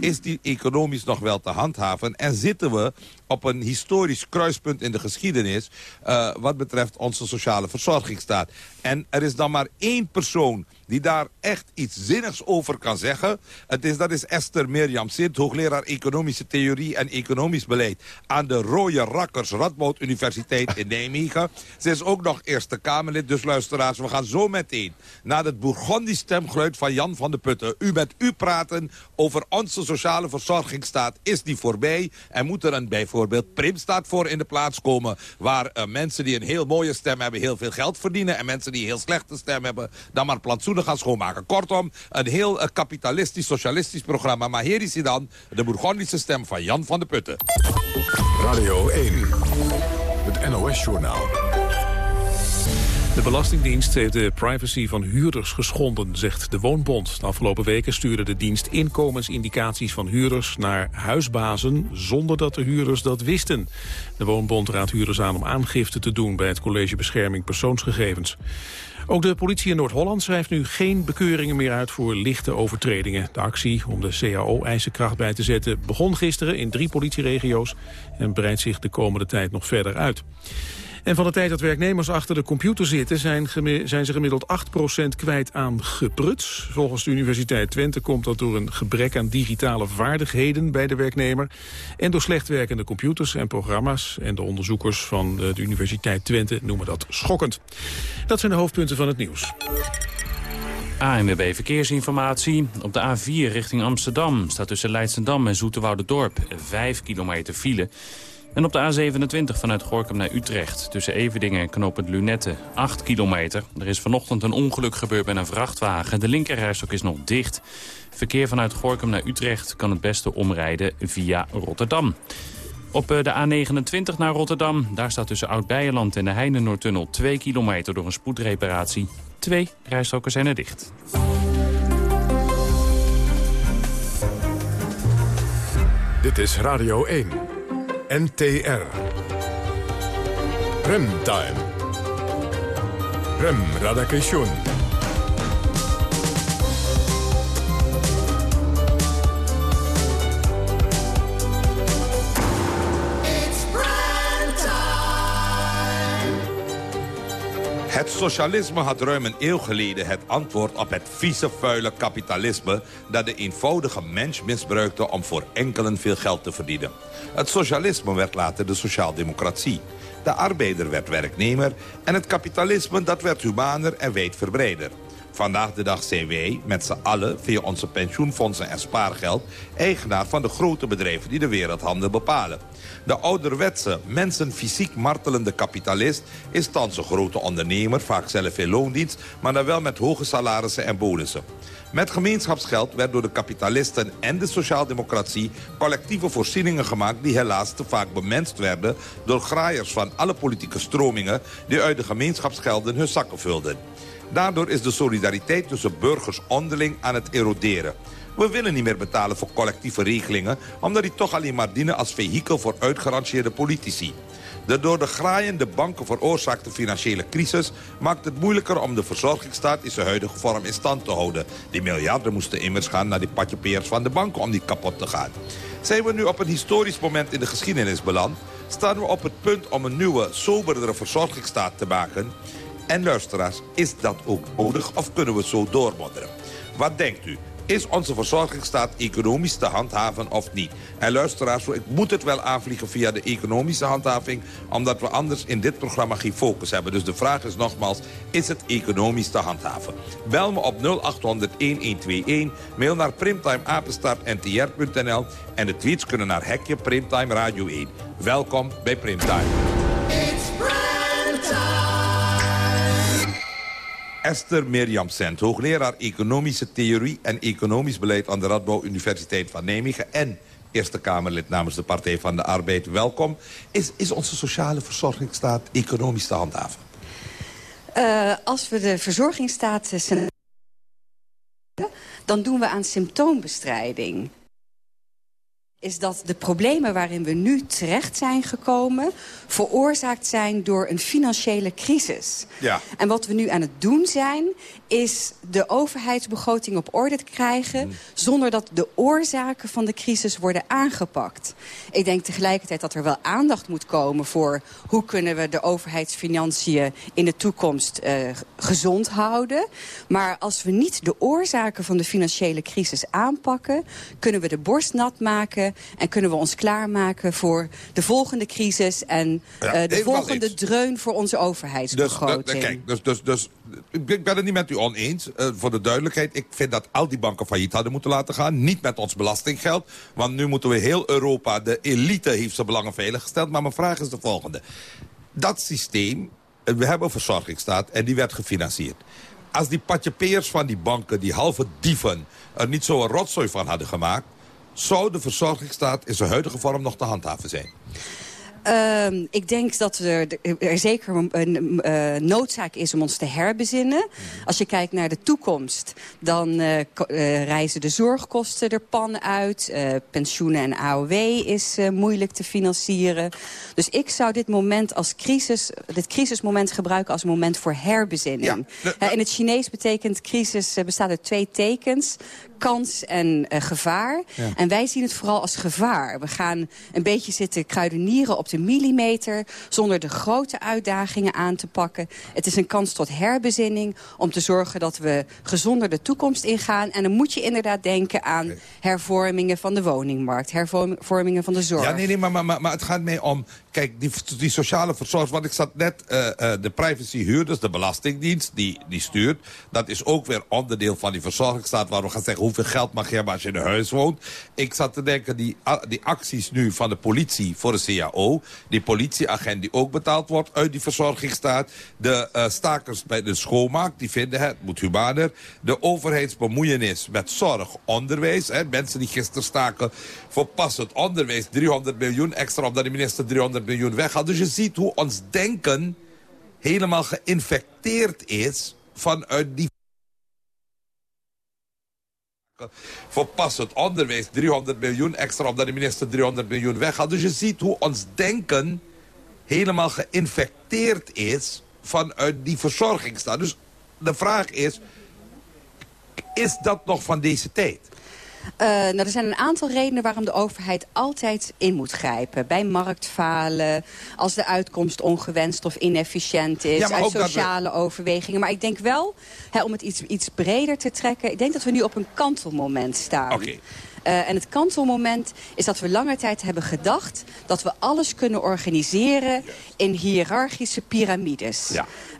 is die economisch nog wel te handhaven? En zitten we op een historisch kruispunt in de geschiedenis... Uh, wat betreft onze sociale verzorgingsstaat? En er is dan maar één persoon die daar echt iets zinnigs over kan zeggen. Het is, dat is Esther Mirjam Sint, hoogleraar economische theorie en economisch beleid... aan de Rode Rakkers Radboud Universiteit in Nijmegen. Ze is ook nog Eerste Kamerlid, dus luisteraars, we gaan zo meteen... naar het Bourgondisch stemgeluid van Jan van de Putten. U met u praten over onze sociale verzorgingsstaat. Is die voorbij? En moet er een bijvoorbeeld primstaat voor in de plaats komen... waar uh, mensen die een heel mooie stem hebben heel veel geld verdienen... en mensen die een heel slechte stem hebben dan maar plantsoenen gaan schoonmaken. Kortom, een heel uh, kapitalistisch, socialistisch programma. Maar hier is hij dan, de Bourgondische stem van Jan van de Putten. Radio 1, het NOS-journaal. De Belastingdienst heeft de privacy van huurders geschonden, zegt de Woonbond. De afgelopen weken stuurde de dienst inkomensindicaties van huurders naar huisbazen zonder dat de huurders dat wisten. De Woonbond raadt huurders aan om aangifte te doen bij het College Bescherming Persoonsgegevens. Ook de politie in Noord-Holland schrijft nu geen bekeuringen meer uit voor lichte overtredingen. De actie om de CAO-eisenkracht bij te zetten begon gisteren in drie politieregio's en breidt zich de komende tijd nog verder uit. En van de tijd dat werknemers achter de computer zitten... zijn, zijn ze gemiddeld 8% kwijt aan gepruts. Volgens de Universiteit Twente komt dat door een gebrek aan digitale vaardigheden bij de werknemer... en door slecht werkende computers en programma's. En de onderzoekers van de Universiteit Twente noemen dat schokkend. Dat zijn de hoofdpunten van het nieuws. ANWB Verkeersinformatie. Op de A4 richting Amsterdam staat tussen Leidsendam en Dorp 5 kilometer file... En op de A27 vanuit Gorkum naar Utrecht. Tussen Evedingen en knooppunt Lunette. 8 kilometer. Er is vanochtend een ongeluk gebeurd met een vrachtwagen. De linkerrijstok is nog dicht. Verkeer vanuit Gorkum naar Utrecht kan het beste omrijden via Rotterdam. Op eh, de A29 naar Rotterdam. Daar staat tussen Oud-Beijerland en de Heinenoordtunnel 2 kilometer door een spoedreparatie. Twee rijstroken zijn er dicht. Dit is Radio 1. NTR. Remtime. Rem Radakation. Socialisme had ruim een eeuw geleden het antwoord op het vieze, vuile kapitalisme... dat de eenvoudige mens misbruikte om voor enkelen veel geld te verdienen. Het socialisme werd later de sociaaldemocratie. De arbeider werd werknemer en het kapitalisme dat werd humaner en wijdverbreider. Vandaag de dag zijn wij, met z'n allen, via onze pensioenfondsen en spaargeld... eigenaar van de grote bedrijven die de wereldhandel bepalen. De ouderwetse, mensen fysiek martelende kapitalist... is thans een grote ondernemer, vaak zelf in loondienst... maar dan wel met hoge salarissen en bonussen. Met gemeenschapsgeld werd door de kapitalisten en de sociaaldemocratie... collectieve voorzieningen gemaakt die helaas te vaak bemenst werden... door graaiers van alle politieke stromingen... die uit de gemeenschapsgelden hun zakken vulden. Daardoor is de solidariteit tussen burgers onderling aan het eroderen. We willen niet meer betalen voor collectieve regelingen... omdat die toch alleen maar dienen als vehikel voor uitgerangeerde politici. De door de graaiende banken veroorzaakte financiële crisis... maakt het moeilijker om de verzorgingsstaat in zijn huidige vorm in stand te houden. Die miljarden moesten immers gaan naar die patjepeers van de banken om die kapot te gaan. Zijn we nu op een historisch moment in de geschiedenis beland... staan we op het punt om een nieuwe, soberdere verzorgingsstaat te maken... En luisteraars, is dat ook nodig of kunnen we zo doormodderen? Wat denkt u? Is onze verzorgingsstaat economisch te handhaven of niet? En luisteraars, ik moet het wel aanvliegen via de economische handhaving... omdat we anders in dit programma geen focus hebben. Dus de vraag is nogmaals, is het economisch te handhaven? Bel me op 0800-1121, mail naar primtimeapenstaartntr.nl... en de tweets kunnen naar Hekje Primtime Radio 1. Welkom bij Primtime. Esther Mirjam Sent, hoogleraar Economische Theorie en Economisch Beleid... aan de Radboud Universiteit van Nijmegen en Eerste Kamerlid namens de Partij van de Arbeid. Welkom. Is, is onze sociale verzorgingsstaat economisch te handhaven? Uh, als we de verzorgingsstaat dan doen we aan symptoombestrijding. Is dat de problemen waarin we nu terecht zijn gekomen... veroorzaakt zijn door een financiële crisis. Ja. En wat we nu aan het doen zijn... is de overheidsbegroting op orde te krijgen... Hmm. zonder dat de oorzaken van de crisis worden aangepakt. Ik denk tegelijkertijd dat er wel aandacht moet komen... voor hoe kunnen we de overheidsfinanciën in de toekomst eh, gezond houden. Maar als we niet de oorzaken van de financiële crisis aanpakken... kunnen we de borst nat maken en kunnen we ons klaarmaken voor de volgende crisis... en eh, de volgende dreun voor onze Dus, overheidsbegroting. dat- kijk, dus, dus, dus, ik ben het niet met u oneens. Eh, voor de duidelijkheid, ik vind dat al die banken failliet hadden moeten laten gaan. Niet met ons belastinggeld. Want nu moeten we heel Europa, de elite heeft zijn belangen veiliggesteld. Maar mijn vraag is de volgende. Dat systeem, eh, we hebben een verzorgingsstaat en die werd gefinancierd. Als die patjepeers van die banken, die halve dieven... er niet zo'n rotzooi van hadden gemaakt... zou de verzorgingsstaat in zijn huidige vorm nog te handhaven zijn? Ehm, ik denk dat er, er zeker een, een, eh, noodzaak is om ons te herbezinnen. Als je kijkt naar de toekomst, dan eh, reizen de zorgkosten er pan uit. Eh, pensioenen en AOW is moeilijk te financieren. Dus ik zou dit moment als crisis, dit crisismoment gebruiken als een moment voor herbezinning. In het Chinees betekent crisis bestaat uit twee tekens kans en eh, gevaar. Ja. En wij zien het vooral als gevaar. We gaan een beetje zitten kruidenieren op de millimeter... zonder de grote uitdagingen aan te pakken. Het is een kans tot herbezinning om te zorgen dat we gezonder de toekomst ingaan. En dan moet je inderdaad denken aan hervormingen van de woningmarkt... hervormingen van de zorg. Ja, nee, nee, maar, maar, maar, maar het gaat mij om... Kijk, die, die sociale verzorging... Want ik zat net... eh, eh, de privacyhuurders, de Belastingdienst, die, die stuurt... dat is ook weer onderdeel van die verzorgingsstaat... waar we gaan zeggen hoeveel geld mag je hebben als je in een huis woont. Ik zat te denken, die, die acties nu van de politie voor de CAO... die politieagent die ook betaald wordt uit die verzorgingsstaat... de eh, stakers bij de schoonmaak, die vinden het, moet humaner... de overheidsbemoeienis met zorg, onderwijs... Hè, mensen die gisteren staken voor passend onderwijs... 300 miljoen extra omdat de minister 300 miljoen weghaalt. Dus je ziet hoe ons denken helemaal geïnfecteerd is vanuit die voor passend onderwijs 300 miljoen extra omdat de minister 300 miljoen weghaalt. Dus je ziet hoe ons denken helemaal geïnfecteerd is vanuit die verzorgingsstaat. Dus de vraag is, is dat nog van deze tijd? Eh, nou, er zijn een aantal redenen waarom de overheid altijd in moet grijpen. Bij marktfalen, als de uitkomst ongewenst of inefficiënt is... Ja, uit we- sociale overwegingen. Maar ik denk wel, hè, om het iets, iets breder te trekken... ik denk dat we nu op een kantelmoment staan. Oké. Eh, en het kantelmoment is dat we lange tijd hebben gedacht... dat we alles kunnen organiseren in hiërarchische piramides.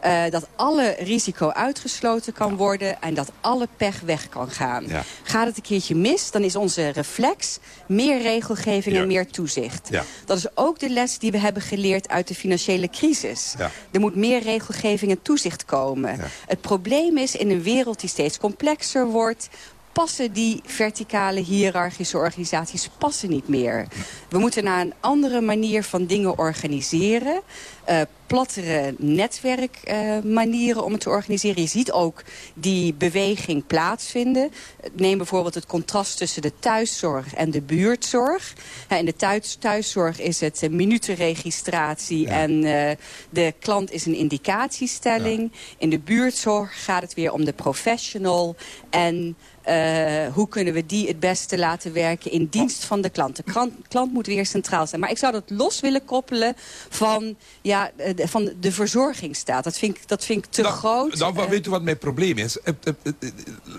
Eh, dat alle risico uitgesloten kan worden... en dat alle pech weg kan gaan. Ja. Gaat het een keertje mis, dan is onze reflex... meer regelgeving en meer toezicht. Ja. Dat is ook de les die we hebben geleerd uit de financiële crisis. Ja. Er moet meer regelgeving en toezicht komen. Het probleem is, in een wereld die steeds complexer wordt passen die verticale hiërarchische organisaties passen niet meer. We moeten naar een andere manier van dingen organiseren. eh, plattere netwerkmanieren om het te organiseren. Je ziet ook die beweging plaatsvinden. Neem bijvoorbeeld het contrast tussen de thuiszorg en de buurtzorg. In de thuis, thuiszorg is het eh, minutenregistratie en eh, de klant is een indicatiestelling. In de buurtzorg gaat het weer om de professional en... eh, hoe kunnen we die het beste laten werken in dienst van de klant? De klant, klant moet weer centraal zijn. Maar ik zou dat los willen koppelen van, ja, eh, de, van de verzorgingsstaat. Dat vind ik, dat vind ik te groot. Dan Nou, weet u wat mijn probleem is? Eh, eh, eh, eh,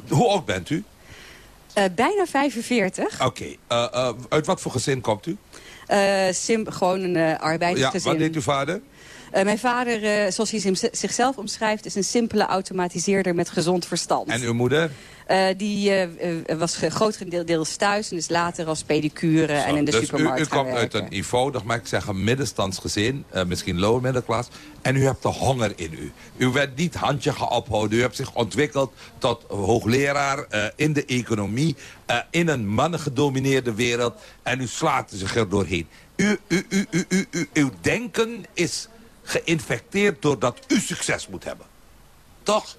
Hoe oud bent u? Eh, bijna 45. Oké, eh, eh, uit wat voor gezin komt u? Eh, sim, gewoon een eh Ja, arbeidersgezin. wat deed uw vader? Eh, mijn vader, eh, zoals hij zim- zichzelf omschrijft... is een simpele automatiseerder met gezond verstand. En uw moeder? Eh, die was grotendeels thuis en is later als pedicure en in de dus u, supermarkt u gaan komt uit een eenvoudig, maar ik zeg een middenstandsgezin, misschien lower middelklas, en u hebt de honger in u. U werd niet handje gaan ophouden, u hebt zich ontwikkeld tot hoogleraar in de economie, in een mannengedomineerde wereld, en u slaat zich er doorheen. U, u, u, u, u, u- uw denken is geïnfecteerd doordat u succes moet hebben. Toch?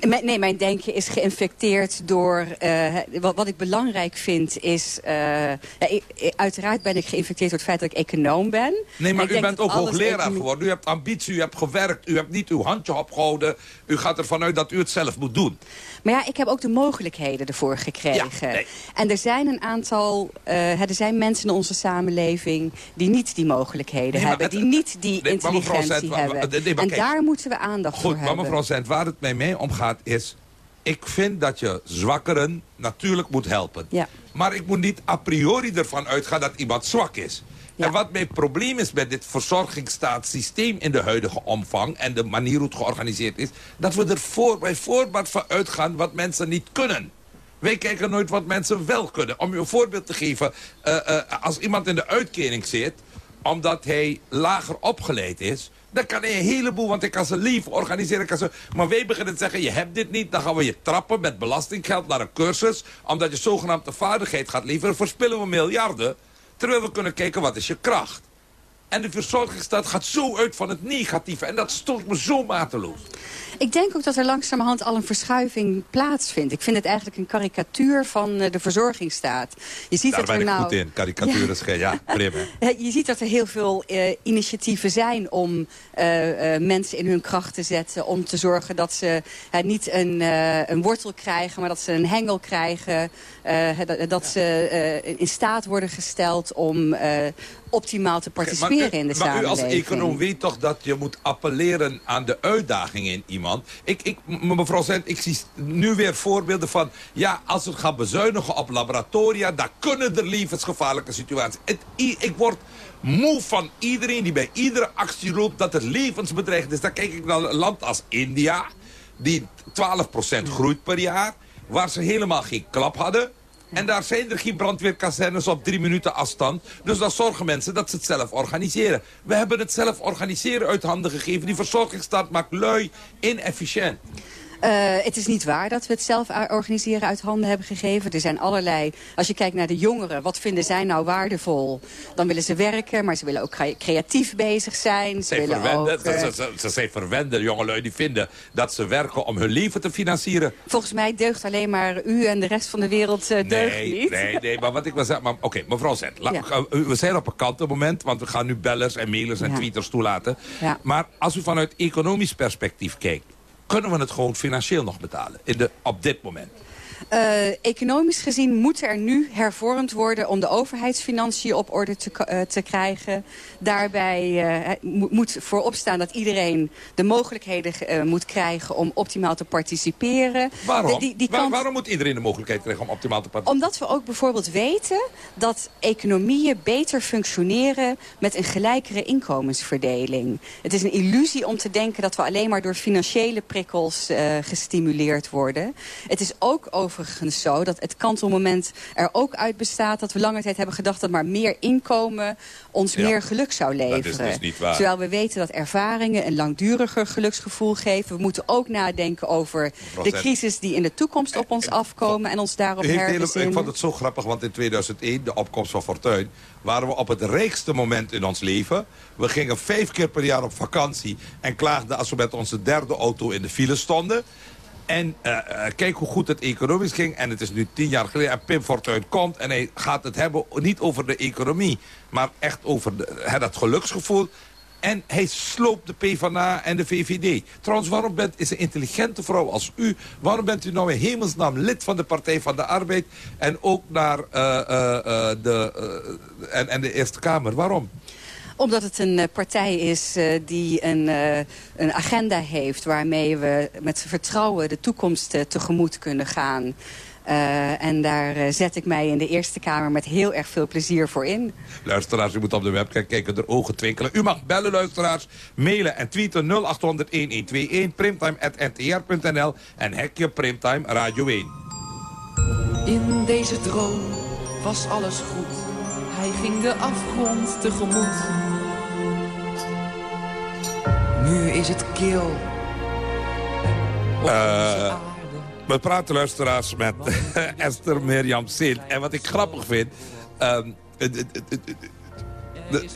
Nee, mijn denken is geïnfecteerd door... Uh, wat, wat, ik belangrijk vind is... Uh, ik, uiteraard ben ik geïnfecteerd door het feit dat ik econoom ben. Nee, maar u bent ook hoogleraar geworden. U hebt ambitie, u hebt gewerkt. U hebt niet uw handje opgehouden. U gaat ervan uit dat u het zelf moet doen. Maar ja, ik heb ook de mogelijkheden ervoor gekregen. Ja, nee. En er zijn een aantal... Uh, er zijn mensen in onze samenleving die niet die mogelijkheden nee, hebben. die niet die nee, intelligentie hebben. en daar moeten we aandacht goed, voor hebben. Maar mevrouw Zent, waar het mij mee om gaat is... ik vind dat je zwakkeren natuurlijk moet helpen. Ja. Maar ik moet niet a priori ervan uitgaan dat iemand zwak is. En wat mijn probleem is met dit verzorgingsstaatssysteem in de huidige omvang... en de manier hoe het georganiseerd is... dat we er voor, bij voorbaat van uitgaan wat mensen niet kunnen. Wij kijken nooit wat mensen wel kunnen. Om u een voorbeeld te geven. Uh, uh, als iemand in de uitkering zit... omdat hij lager opgeleid is... Dan kan een heleboel, want ik kan ze lief organiseren. Kan ze, maar wij beginnen te zeggen, je hebt dit niet. Dan gaan we je trappen met belastinggeld naar een cursus. Omdat je zogenaamde vaardigheid gaat leveren. Verspillen we miljarden. Terwijl we kunnen kijken, wat is je kracht? En de verzorgingsstaat gaat zo uit van het negatieve. En dat stoort me zo mateloos. Ik denk ook dat er langzamerhand al een verschuiving plaatsvindt. Ik vind het eigenlijk een karikatuur van eh, de verzorgingsstaat. Je ziet Daar dat ben er ik nou... goed in. Karikatuur is geen... Ja, prima. Je ziet dat er heel veel uh, initiatieven zijn om uh, mensen in hun kracht te zetten. Om te zorgen dat ze niet een, een wortel krijgen, maar dat ze een hengel krijgen. dat, dat ze in staat worden gesteld om optimaal te participeren in de samenleving. Maar u als econoom weet toch dat je moet appelleren aan de uitdaging in iemand. Ik, ik, mevrouw Zent, ik zie nu weer voorbeelden van... ja, als we gaan bezuinigen op laboratoria... dan kunnen er levensgevaarlijke situaties. Ik word moe van iedereen die bij iedere actie roept... dat het levensbedreigend is. Dan kijk ik naar een land als India... die 12% groeit per jaar... waar ze helemaal geen klap hadden... En daar zijn er geen brandweerkazernes op drie minuten afstand. Dus dan zorgen mensen dat ze het zelf organiseren. We hebben het zelf organiseren uit handen gegeven. Die verzorgingsstaat maakt lui inefficiënt. Uh, het is niet waar dat we het zelf organiseren uit handen hebben gegeven. Er zijn allerlei... Als je kijkt naar de jongeren, wat vinden zij nou waardevol? Dan willen ze werken, maar ze willen ook creatief bezig zijn. Ze, willen ook, ze, ze, ze, zijn verwende jongelui die vinden dat ze werken om hun leven te financieren. Volgens mij deugt alleen maar u en de rest van de wereld uh, deugt nee, niet. Nee, nee, maar wat ik wil zeggen... Oké, okay, mevrouw Zet, ja. we zijn op een kant op het moment... want we gaan nu bellers en mailers en ja. tweeters toelaten. Ja. Maar als u vanuit economisch perspectief kijkt kunnen we het gewoon financieel nog betalen in de, op dit moment? Uh, economisch gezien moet er nu hervormd worden om de overheidsfinanciën op orde te, uh, te krijgen. Daarbij uh, moet voorop staan dat iedereen de mogelijkheden moet krijgen om optimaal te participeren. Waarom? Die, die kant... waarom moet iedereen de mogelijkheid krijgen om optimaal te participeren? Omdat we ook bijvoorbeeld weten dat economieën beter functioneren met een gelijkere inkomensverdeling. Het is een illusie om te denken dat we alleen maar door financiële prikkels gestimuleerd worden. Het is ook over overigens zo dat het kantelmoment er ook uit bestaat... dat we lange tijd hebben gedacht dat maar meer inkomen ons meer geluk zou leveren. Dat is dus niet waar. Terwijl we weten dat ervaringen een langduriger geluksgevoel geven. We moeten ook nadenken over de crisis die in de toekomst op ons afkomen... en ons daarop herbezinnen. Ik vond het zo grappig, want in 2001, de opkomst van Fortuin... waren we op het rijkste moment in ons leven. We gingen vijf keer per jaar op vakantie... en klaagden als we met onze derde auto in de file stonden... En uh, kijk hoe goed het economisch ging. En het is nu tien jaar geleden. En Pim Fortuyn komt en hij gaat het hebben niet over de economie. Maar echt over de, dat geluksgevoel. En hij sloopt de PvdA en de VVD. Trouwens, waarom bent, is een intelligente vrouw als u... waarom bent u nou in hemelsnaam lid van de Partij van de Arbeid... en ook naar uh, de, en, en de Eerste Kamer? Waarom? Omdat het een eh, partij is uh, die een, uh, een, agenda heeft... waarmee we met vertrouwen de toekomst tegemoet kunnen gaan. en daar zet ik mij in de Eerste Kamer met heel erg veel plezier voor in. Luisteraars, u moet op de webcam kijken, er ogen twinkelen. U mag bellen, luisteraars, mailen en tweeten 0800-1121... primtime.ntr.nl en hekje Primtime Radio 1. In deze droom was alles goed. Hij ging de afgrond tegemoet. Nu is het kil. Uh, we praten luisteraars met Esther Mirjam Sint. En wat ik grappig vind... Um,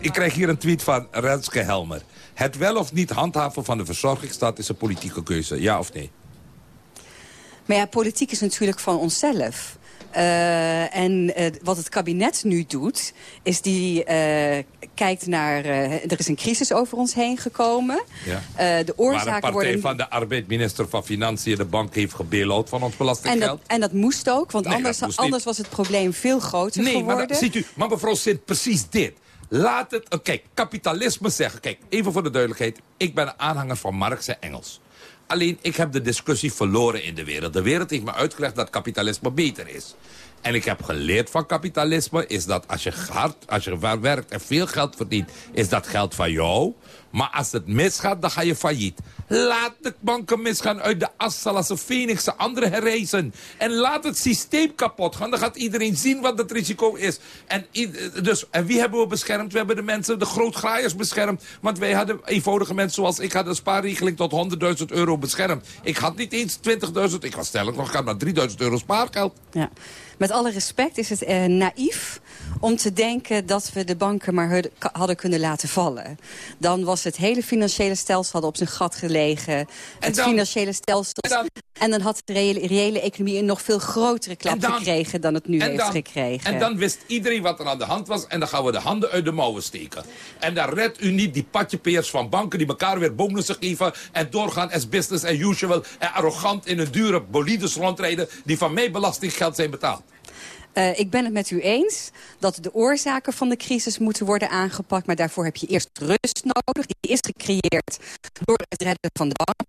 ik krijg hier een tweet van Renske Helmer. Het wel of niet handhaven van de verzorgingsstaat is een politieke keuze. Ja of nee? Maar ja, politiek is natuurlijk van onszelf. Uh, en uh, wat het kabinet nu doet, is die uh, kijkt naar... er is een crisis over ons heen gekomen. Ja. de oorzaken Waar de partij worden... van de arbeid, minister van Financiën... de bank heeft gebailout van ons belastinggeld. En dat, en dat moest ook, want Nee, anders, anders was het probleem veel groter Nee, geworden. maar dat, ziet u, maar mevrouw Sint, precies dit. Laat het, oh, kijk, kapitalisme zeggen, kijk, even voor de duidelijkheid. Ik ben een aanhanger van Marx en Engels. Alleen, ik heb de discussie verloren in de wereld. De wereld heeft me uitgelegd dat kapitalisme beter is. En ik heb geleerd van kapitalisme, is dat als je hard, als je werkt en veel geld verdient, is dat geld van jou. Maar als het misgaat, dan ga je failliet. Laat de banken misgaan uit de as, zoals de Phoenix, andere herreizen. En laat het systeem kapot gaan. Dan gaat iedereen zien wat het risico is. En, dus, en wie hebben we beschermd? We hebben de mensen, de grootgraaiers beschermd. Want wij hadden eenvoudige mensen zoals ik had een spaarregeling tot 100.000 euro beschermd. Ik had niet eens 20.000, ik was stellig nog, ik had maar 3.000 euro spaargeld. Ja. Met alle respect is het eh, naïef om te denken dat we de banken maar hadden kunnen laten vallen. Dan was het hele financiële stelsel op zijn gat gelegen. het dan, financiële stelsel. En dan, en dan had de reële, reële, economie een nog veel grotere klap dan, gekregen dan het nu heeft dan, gekregen. En dan wist iedereen wat er aan de hand was. En dan gaan we de handen uit de mouwen steken. En dan redt u niet die patjepeers van banken die elkaar weer bonussen geven. En doorgaan as business as usual. En arrogant in een dure bolides rondrijden die van mij belastinggeld zijn betaald. Uh, ik ben het met u eens dat de oorzaken van de crisis moeten worden aangepakt. Maar daarvoor heb je eerst rust nodig. Die is gecreëerd door het redden van de banken.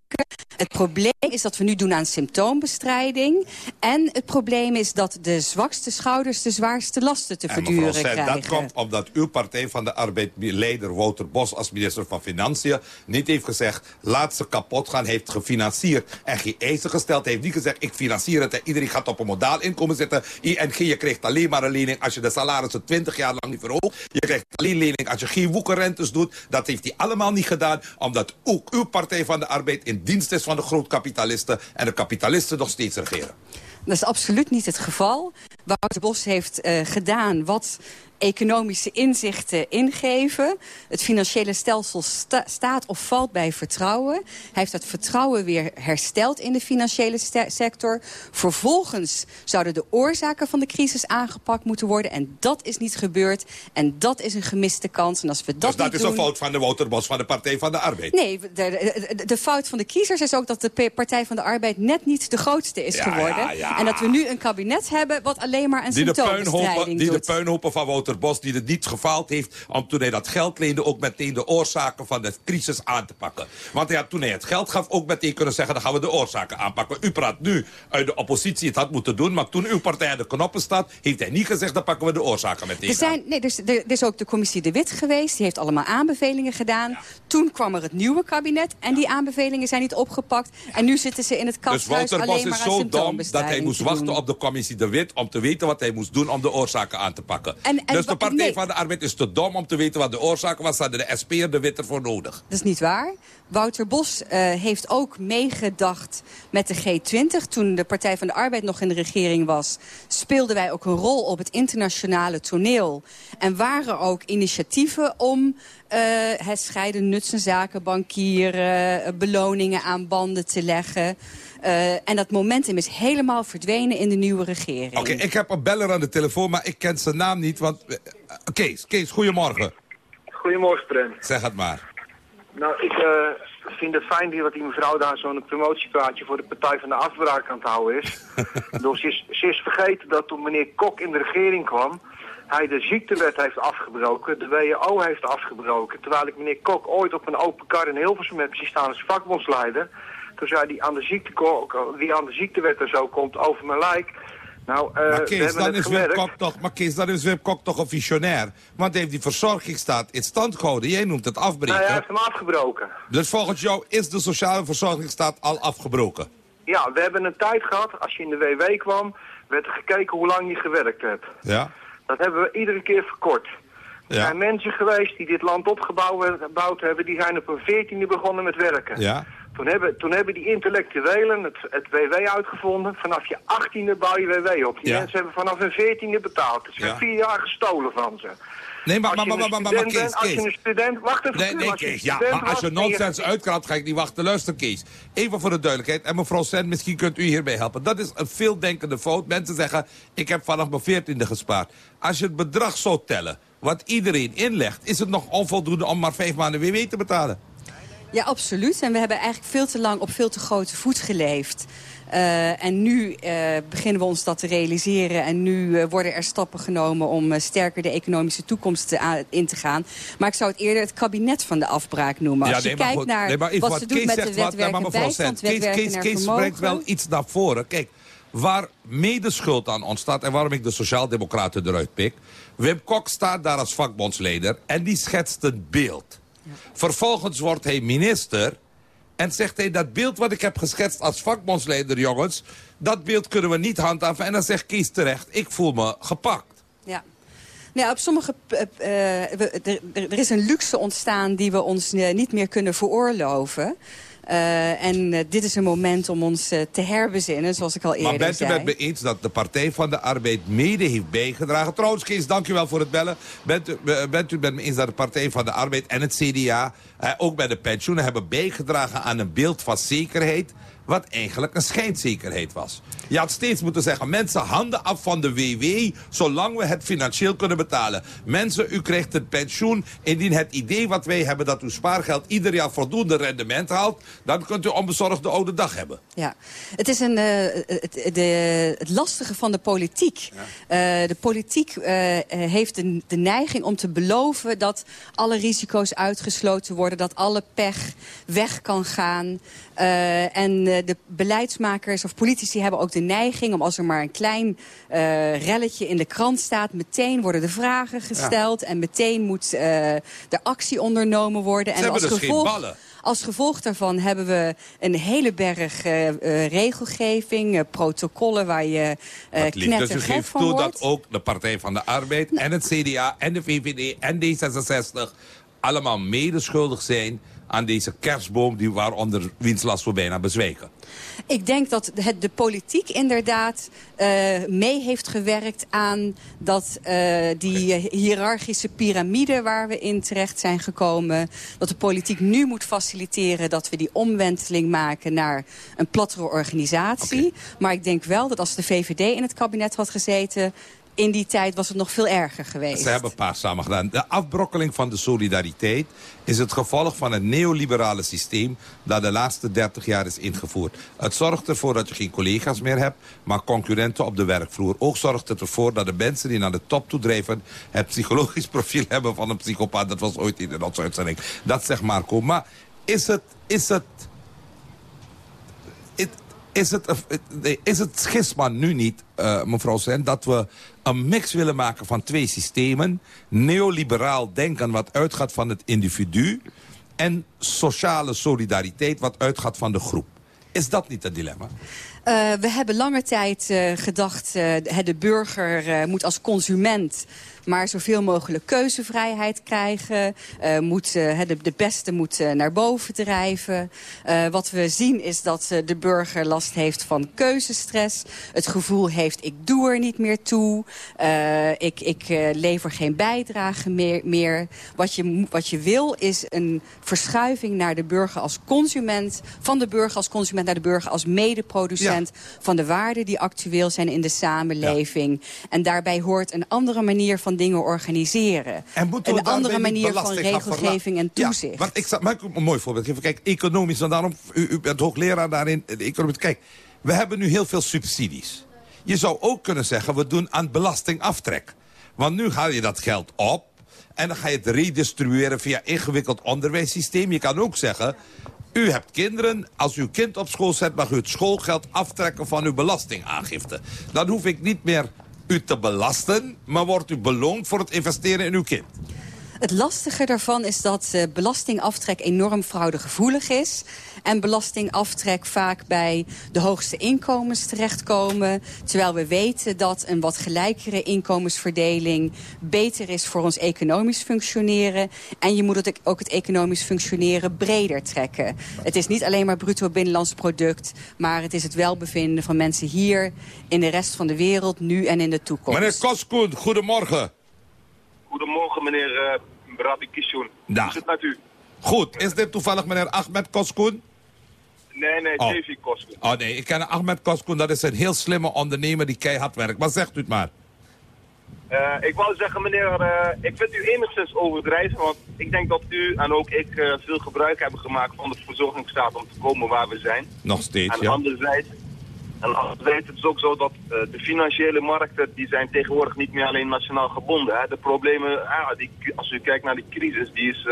Het probleem is dat we nu doen aan symptoombestrijding. En het probleem is dat de zwakste schouders de zwaarste lasten te en verduren Zet, krijgen. Dat komt omdat uw Partij van de Arbeid, leider Wouter Bos als minister van Financiën... niet heeft gezegd, laat ze kapot gaan, heeft gefinancierd en geen eisen gesteld. Hij heeft niet gezegd, ik financier het en iedereen gaat op een modaal inkomen zitten. ING, je krijgt alleen maar een lening als je de salarissen 20 jaar lang niet verhoogt. Je krijgt alleen lening als je geen woekerrentes doet. Dat heeft hij allemaal niet gedaan, omdat ook uw Partij van de Arbeid in dienst is van de grootkapitalisten... en de kapitalisten nog steeds regeren. Dat is absoluut niet het geval. Wouter Bos heeft uh, gedaan wat economische inzichten ingeven. Het financiële stelsel sta staat of valt bij vertrouwen. Hij heeft dat vertrouwen weer hersteld in de financiële sector. Vervolgens zouden de oorzaken van de crisis aangepakt moeten worden. En dat is niet gebeurd. En dat is een gemiste kans. En als we dat dus dat is doen... een fout van de Wouterbos van de Partij van de Arbeid? Nee, de, de, de, fout van de kiezers is ook dat de Partij van de Arbeid net niet de grootste is ja, geworden. Ja, ja. En dat we nu een kabinet hebben wat alleen maar een symptoombestrijding de Die doet. de puinhopen van Wouter Bos die het niet gefaald heeft... om toen hij dat geld leende ook meteen de oorzaken van de crisis aan te pakken. Want hij had toen hij het geld gaf ook meteen kunnen zeggen... dan gaan we de oorzaken aanpakken. U praat nu uit de oppositie het had moeten doen... maar toen uw partij aan de knoppen staat... heeft hij niet gezegd dan pakken we de oorzaken meteen er, zijn, nee, er, is, er is ook de commissie De Wit geweest. Die heeft allemaal aanbevelingen gedaan. Ja. Toen kwam er het nieuwe kabinet. En die aanbevelingen zijn niet opgepakt. En nu zitten ze in het Dus kasthuis Bos alleen is maar aan zo dom dat hij moest wachten op de commissie De Wit... om te weten wat hij moest doen om de oorzaken aan te pakken. En, en, dus de Partij nee. van de Arbeid is te dom om te weten wat de oorzaken was. Hadden de SP en De Wit ervoor nodig. Dat is niet waar. Wouter Bos uh, heeft ook meegedacht met de G20. Toen de Partij van de Arbeid nog in de regering was... speelden wij ook een rol op het internationale toneel. En waren ook initiatieven om uh, het scheiden nutsen zaken, bankieren... Uh, beloningen aan banden te leggen... Uh, en dat momentum is helemaal verdwenen in de nieuwe regering. Oké, okay, ik heb een beller aan de telefoon, maar ik ken zijn naam niet. Want... Uh, Kees, Kees, goedemorgen. Goedemorgen, Brent. Zeg het maar. Nou, ik uh, vind het fijn dat die mevrouw daar zo'n promotiepraatje voor de Partij van de Afbraak aan het houden is. dus ze is, ze is vergeten dat toen meneer Kok in de regering kwam... hij de ziektewet heeft afgebroken, de WHO heeft afgebroken. Terwijl ik meneer Kok ooit op een open kar in Hilversum heb gezien staan als vakbondsleider... Toen zei hij aan de ziekte, wie aan de ziektewet en zo komt over mijn lijk. Nou, uh, maar Kees, dan is, Wim. Kok toch, maar Kees, dan is Wim Kok toch een visionair. Want hij heeft die verzorgingsstaat in stand gehouden. Jij noemt het afbreken. Nou, hij heeft hem afgebroken. Dus volgens jou is de sociale verzorgingsstaat al afgebroken? Ja, we hebben een tijd gehad, als je in de WW kwam, werd er gekeken hoe lang je gewerkt hebt. Ja. Dat hebben we iedere keer verkort. Er Ja. zijn mensen geweest die dit land opgebouwd hebben, die zijn op een veertiende begonnen met werken. Ja. Toen hebben, toen hebben die intellectuelen het, het WW uitgevonden. Vanaf je achttiende bouw je WW op. Die Ja. mensen hebben vanaf hun veertiende betaald. Is Ja. vier jaar gestolen van ze. Nee, maar, Als maar, je maar, een maar, maar, student Kees, Als je een student... Wacht even, Nee, nee, Kees. Ja, maar als je nonsens uitkraalt, ga ik niet wachten. Luister, Kees. Even voor de duidelijkheid. En mevrouw Sen, misschien kunt u hierbij helpen. Dat is een veeldenkende fout. Mensen zeggen, ik heb vanaf mijn veertiende gespaard. Als je het bedrag zou tellen, wat iedereen inlegt... is het nog onvoldoende om maar vijf maanden WW te betalen. Ja, absoluut. En we hebben eigenlijk veel te lang op veel te grote voet geleefd. Eh, en nu eh, beginnen we ons dat te realiseren. En nu eh, worden er stappen genomen om sterker de economische toekomst te- in te gaan. Maar ik zou het eerder het kabinet van de afbraak noemen. Als je maar kijkt goed. naar Nee, maar even wat ze doet Kees met de zegt wet wat- nee, bijstand, Kees, Kees, brengt wel iets naar voren. Kijk, waar medeschuld aan ontstaat... en waarom ik de Sociaaldemocraten eruit pik... Wim Kok staat daar als vakbondsleider en die schetst een beeld. Vervolgens wordt hij minister... En zegt hij, dat beeld wat ik heb geschetst als vakbondsleider, jongens... dat beeld kunnen we niet handhaven. En dan zegt Kees terecht, ik voel me gepakt. Ja. Nou, op sommige, eh, eh, we- er, er- er is een luxe ontstaan die we ons eh, niet meer kunnen veroorloven. Eh, en eh, dit is een moment om ons eh, te herbezinnen, zoals ik al eerder Maar bent u zei. met me eens dat de Partij van de Arbeid mede heeft bijgedragen? Trouwens, Kees, dank u wel voor het bellen. Bent u, bent u met me eens dat de Partij van de Arbeid en het CDA... Ook bij de pensioenen hebben bijgedragen aan een beeld van zekerheid... wat eigenlijk een schijnzekerheid was. Je had steeds moeten zeggen, mensen handen af van de WW... zolang we het financieel kunnen betalen. Mensen, u krijgt een pensioen indien het idee wat wij hebben... dat uw spaargeld ieder jaar voldoende rendement haalt... dan kunt u onbezorgde oude dag hebben. Ja, het is een, eh, het, de, het lastige van de politiek. Eh, de politiek eh, heeft de, de neiging om te beloven dat alle risico's uitgesloten worden, dat alle pech weg kan gaan. En de beleidsmakers of politici hebben ook de neiging om als er maar een klein eh, relletje in de krant staat, meteen worden de vragen gesteld en meteen moet eh er actie ondernomen worden. Ze en hebben als dus gevolg, als gevolg daarvan hebben we een hele berg eh, regelgeving, protocollen waar je Dat lief. Dus u geeft toe wordt. dat ook de Partij van de Arbeid en het CDA en de VVD en D66 allemaal medeschuldig zijn aan deze kerstboom die waaronder wiens last we bijna bezweken. Ik denk dat het, de politiek inderdaad eh, mee heeft gewerkt aan dat, eh, die hiërarchische piramide waar we in terecht zijn gekomen. Dat de politiek nu moet faciliteren dat we die omwenteling maken naar een plattere organisatie. Maar ik denk wel dat als de VVD in het kabinet had gezeten... in die tijd was het nog veel erger geweest. Ze hebben een paar samen gedaan. De afbrokkeling van de solidariteit is het gevolg van het neoliberale systeem dat de laatste 30 jaar is ingevoerd. Het zorgt ervoor dat je geen collega's meer hebt, maar concurrenten op de werkvloer. Ook zorgt het ervoor dat de mensen die naar de top toe drijven het psychologisch profiel hebben van een psychopaat. Dat was ooit in onze uitzending. Dat zegt Marco. Maar is het... Is het- is het, nee, is het schisma nu niet, eh, mevrouw Sen, dat we een mix willen maken van twee systemen? Neoliberaal denken wat uitgaat van het individu... en sociale solidariteit wat uitgaat van de groep. Is dat niet het dilemma? Eh, we hebben lange tijd eh, gedacht, eh, de- burger eh, moet als consument maar zoveel mogelijk keuzevrijheid krijgen. Eh, moet, de, de beste moet naar boven drijven. Eh, wat we zien is dat eh, de burger last heeft van keuzestress. Het gevoel heeft, ik doe er niet meer toe. Ik ik lever geen bijdrage meer. meer. Wat, je, wat je wil is een verschuiving naar de burger als consument. Van de burger als consument naar de burger als medeproducent. Van de waarden die actueel zijn in de samenleving. En daarbij hoort een andere manier van dingen organiseren. En een andere manier van regelgeving en toezicht. Ja, want ik zal, mag ik een mooi voorbeeld geven? Kijk, economisch, en daarom, u, u bent hoogleraar daarin, de economie. Kijk, we hebben nu heel veel subsidies. Je zou ook kunnen zeggen, we doen aan belastingaftrek. Want nu haal je dat geld op en dan ga je het redistribueren via ingewikkeld onderwijssysteem. Je kan ook zeggen, u hebt kinderen, als u uw kind op school zet... mag u het schoolgeld aftrekken van uw belastingaangifte. Dan hoef ik niet meer u te belasten, maar wordt u beloond voor het investeren in uw kind. Het lastige daarvan is dat eh, belastingaftrek enorm fraudegevoelig is. En belastingaftrek vaak bij de hoogste inkomens terechtkomen. Terwijl we weten dat een wat gelijkere inkomensverdeling beter is voor ons economisch functioneren. En je moet het ook het economisch functioneren breder trekken. Het is niet alleen maar bruto binnenlands product. Maar het is het welbevinden van mensen hier in de rest van de wereld, nu en in de toekomst. Meneer Koskoen, goedemorgen. Goedemorgen meneer uh, Kishun. Dag. Hoe is het met u? Goed. Is dit toevallig meneer Ahmed Koskoen? Nee, nee, Oh. Davy Koskun. Oh nee, ik ken Ahmed Koskoen. Dat is een heel slimme ondernemer die keihard werkt. Maar zegt u het maar. Eh, ik wou zeggen, meneer, eh, ik vind u enigszins overdrijven, want ik denk dat u en ook ik eh, veel gebruik hebben gemaakt van de verzorgingsstaat om te komen waar we zijn. Nog steeds, En ja. anderzijds, en anderzijds het is ook zo dat de financiële markten, die zijn tegenwoordig niet meer alleen nationaal gebonden. Hè. De problemen, ah, die, als u kijkt naar die crisis, die is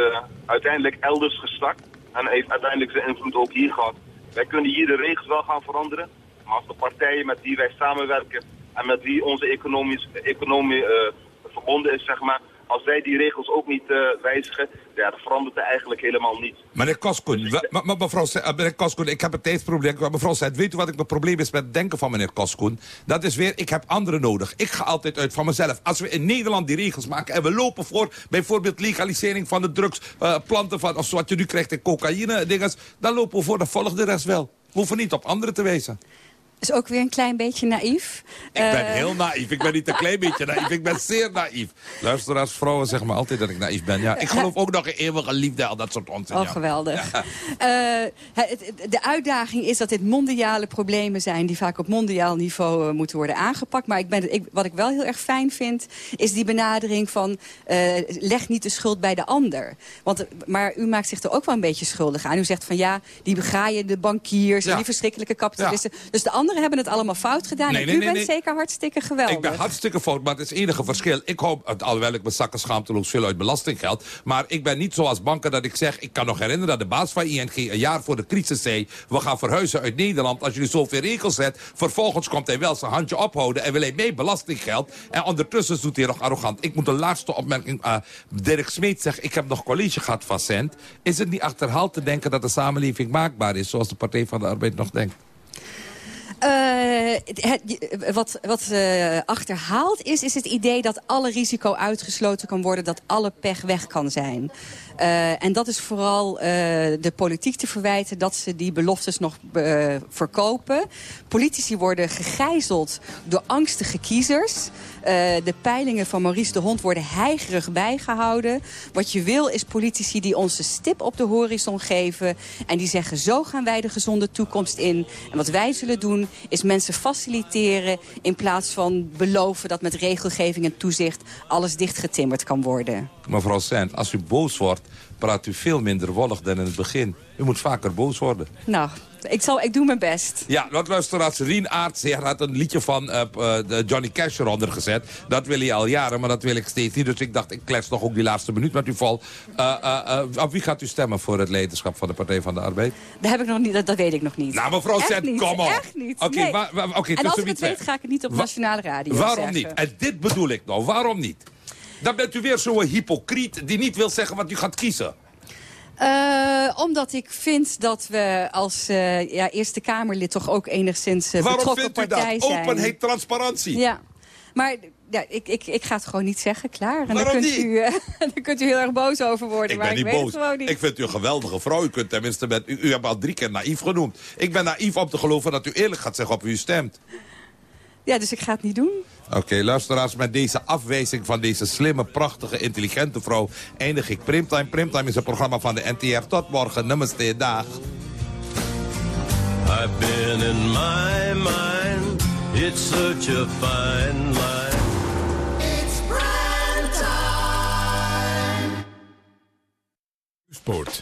uiteindelijk elders gestart en heeft uiteindelijk zijn invloed ook hier gehad. Wij kunnen hier de regels wel gaan veranderen, maar als de partijen met wie wij samenwerken en met wie onze economisch, economie eh, verbonden is, zeg maar, als zij die regels ook niet eh, wijzigen, ja, dan verandert er eigenlijk helemaal niets. Meneer Koskoen, me- mevrouw, eh, meneer Koskoen, ik heb een tijdsprobleem. Mevrouw zei, weet u wat ik mijn probleem is met het denken van meneer Koskoen? Dat is weer, ik heb anderen nodig. Ik ga altijd uit van mezelf. Als we in Nederland die regels maken en we lopen voor bijvoorbeeld legalisering van de drugs, eh, planten van, of wat je nu krijgt in cocaïne, dinges, dan lopen we voor, dan volgt de rest wel. We hoeven niet op anderen te wijzen. Is ook weer een klein beetje naïef. Ik ben Eh, heel naïef. Ik ben niet een klein beetje naïef. Ik ben zeer naïef. Luisteraars, vrouwen zeggen me altijd dat ik naïef ben. Ja, ik geloof ook nog in eeuwige liefde al dat soort onzin. Oh, geweldig. Eh, het- de uitdaging is dat dit mondiale problemen zijn... die vaak op mondiaal niveau eh, moeten worden aangepakt. Maar ik ben, ik, wat ik wel heel erg fijn vind... is die benadering van leg niet de schuld bij de ander. Want, maar u maakt zich er ook wel een beetje schuldig aan. U zegt van ja, die begraaien de bankiers... en die verschrikkelijke kapitalisten. Dus de anderen hebben het allemaal fout gedaan. Nee, en nee, u nee, bent zeker hartstikke geweldig. Ik ben hartstikke fout, maar het is enige verschil. Ik hou, alhoewel ik mijn zakken schaamteloos veel uit belastinggeld... maar ik ben niet zoals banken dat ik zeg... ik kan nog herinneren dat de baas van ING een jaar voor de crisis zei... we gaan verhuizen uit Nederland als jullie zoveel regels zet. Vervolgens komt hij wel zijn handje ophouden en wil hij mee belastinggeld. En ondertussen doet hij nog arrogant. Ik moet de laatste opmerking... eh, Dirk Smeet zegt, ik heb nog college gehad van Cent. Is het niet achterhaald te denken dat de samenleving maakbaar is... zoals de Partij van de Arbeid nog denkt? Eh, het- wat wat eh, achterhaald is, is het idee dat alle risico uitgesloten kan worden. Dat alle pech weg kan zijn. Eh, en dat is vooral de politiek te verwijten dat ze die beloftes nog verkopen. Politici worden gegijzeld door angstige kiezers. Eh, de peilingen van Maurice de Hond worden heigerig bijgehouden. Wat je wil is politici die ons de stip op de horizon geven. En die zeggen zo gaan wij de gezonde toekomst in. En wat wij zullen doen is mensen faciliteren... in plaats van beloven dat met regelgeving en toezicht... alles dichtgetimmerd kan worden. Mevrouw Sent, als u boos wordt, praat u veel minder wollig dan in het begin. U moet vaker boos worden. Nou, ik, zal, ik doe mijn best. Ja, wat luisteraars, Rien Aerts hij had een liedje van eh, eh, de Johnny Cash eronder gezet. Dat wil hij al jaren, maar dat wil ik steeds niet. Dus ik dacht, ik klets nog ook die laatste minuut met u eh, eh, op wie gaat u stemmen voor het leiderschap van de Partij van de Arbeid? Dat, heb ik nog niet, dat, dat weet ik nog niet. Nou, mevrouw niet, kom op. Echt niet. Oké, nee. wa- oké, en als ik het weet, ga ik het niet op Wa- nationale radio Waarom zeggen. niet? En dit bedoel ik nou, waarom niet? Dan bent u weer zo'n hypocriet die niet wil zeggen wat u gaat kiezen. Eh, omdat ik vind dat we als eh, ja, Eerste Kamerlid toch ook enigszins eh, Waarom betrokken vindt u partij dat? zijn. Openheid, transparantie. Ja, maar ja, ik, ik, ik ga het gewoon niet zeggen, klaar. En dan Waarom kunt, niet? u, dan kunt u heel erg boos over worden, Ik maar ben ik niet weet boos. het gewoon niet. Ik vind u een geweldige vrouw. U kunt tenminste met u, u hebt al drie keer naïef genoemd. Ik ben naïef om te geloven dat u eerlijk gaat zeggen op wie u stemt. Ja, dus ik ga het niet doen. Oké, luisteraars, met deze afwijzing van deze slimme, prachtige, intelligente vrouw... eindig ik Primtime. Primtime is een programma van de NTR. Tot morgen. Namaste, dag. I've been in my mind. It's such a fine line. It's prime time. Sport.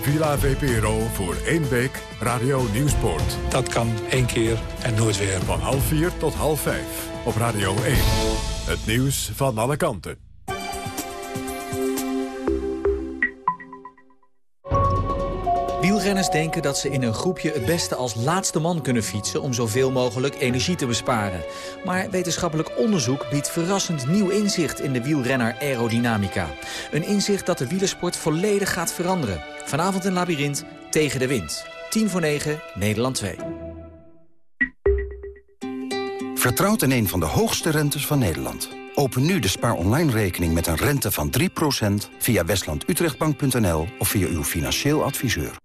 Villa VPRO voor één week Radio Nieuwsport. Dat kan één keer en nooit weer. Van half vier tot half vijf op Radio 1. Het nieuws van alle kanten. Wielrenners denken dat ze in een groepje het beste als laatste man kunnen fietsen... om zoveel mogelijk energie te besparen. Maar wetenschappelijk onderzoek biedt verrassend nieuw inzicht in de wielrenner aerodynamica. Een inzicht dat de wielersport volledig gaat veranderen. Vanavond in Labyrinth tegen de wind. 10 voor 9, Nederland 2. Vertrouwt in een van de hoogste rentes van Nederland. Open nu de Spaar Online rekening met een rente van 3% via westlandutrechtbank.nl of via uw financieel adviseur.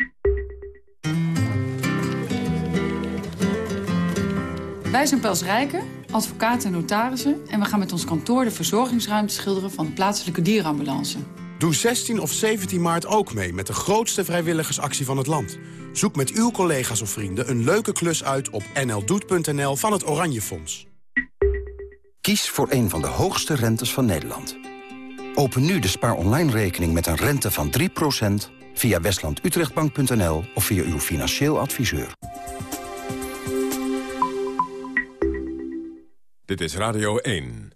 Wij zijn Pels Rijken, advocaten en notarissen... en we gaan met ons kantoor de verzorgingsruimte schilderen van de plaatselijke dierenambulance. Doe 16 of 17 maart ook mee met de grootste vrijwilligersactie van het land. Zoek met uw collega's of vrienden een leuke klus uit op nldoet.nl van het Oranje Fonds. Kies voor een van de hoogste rentes van Nederland. Open nu de Spaar Online rekening met een rente van 3% via westlandutrechtbank.nl of via uw financieel adviseur. Dit is Radio 1.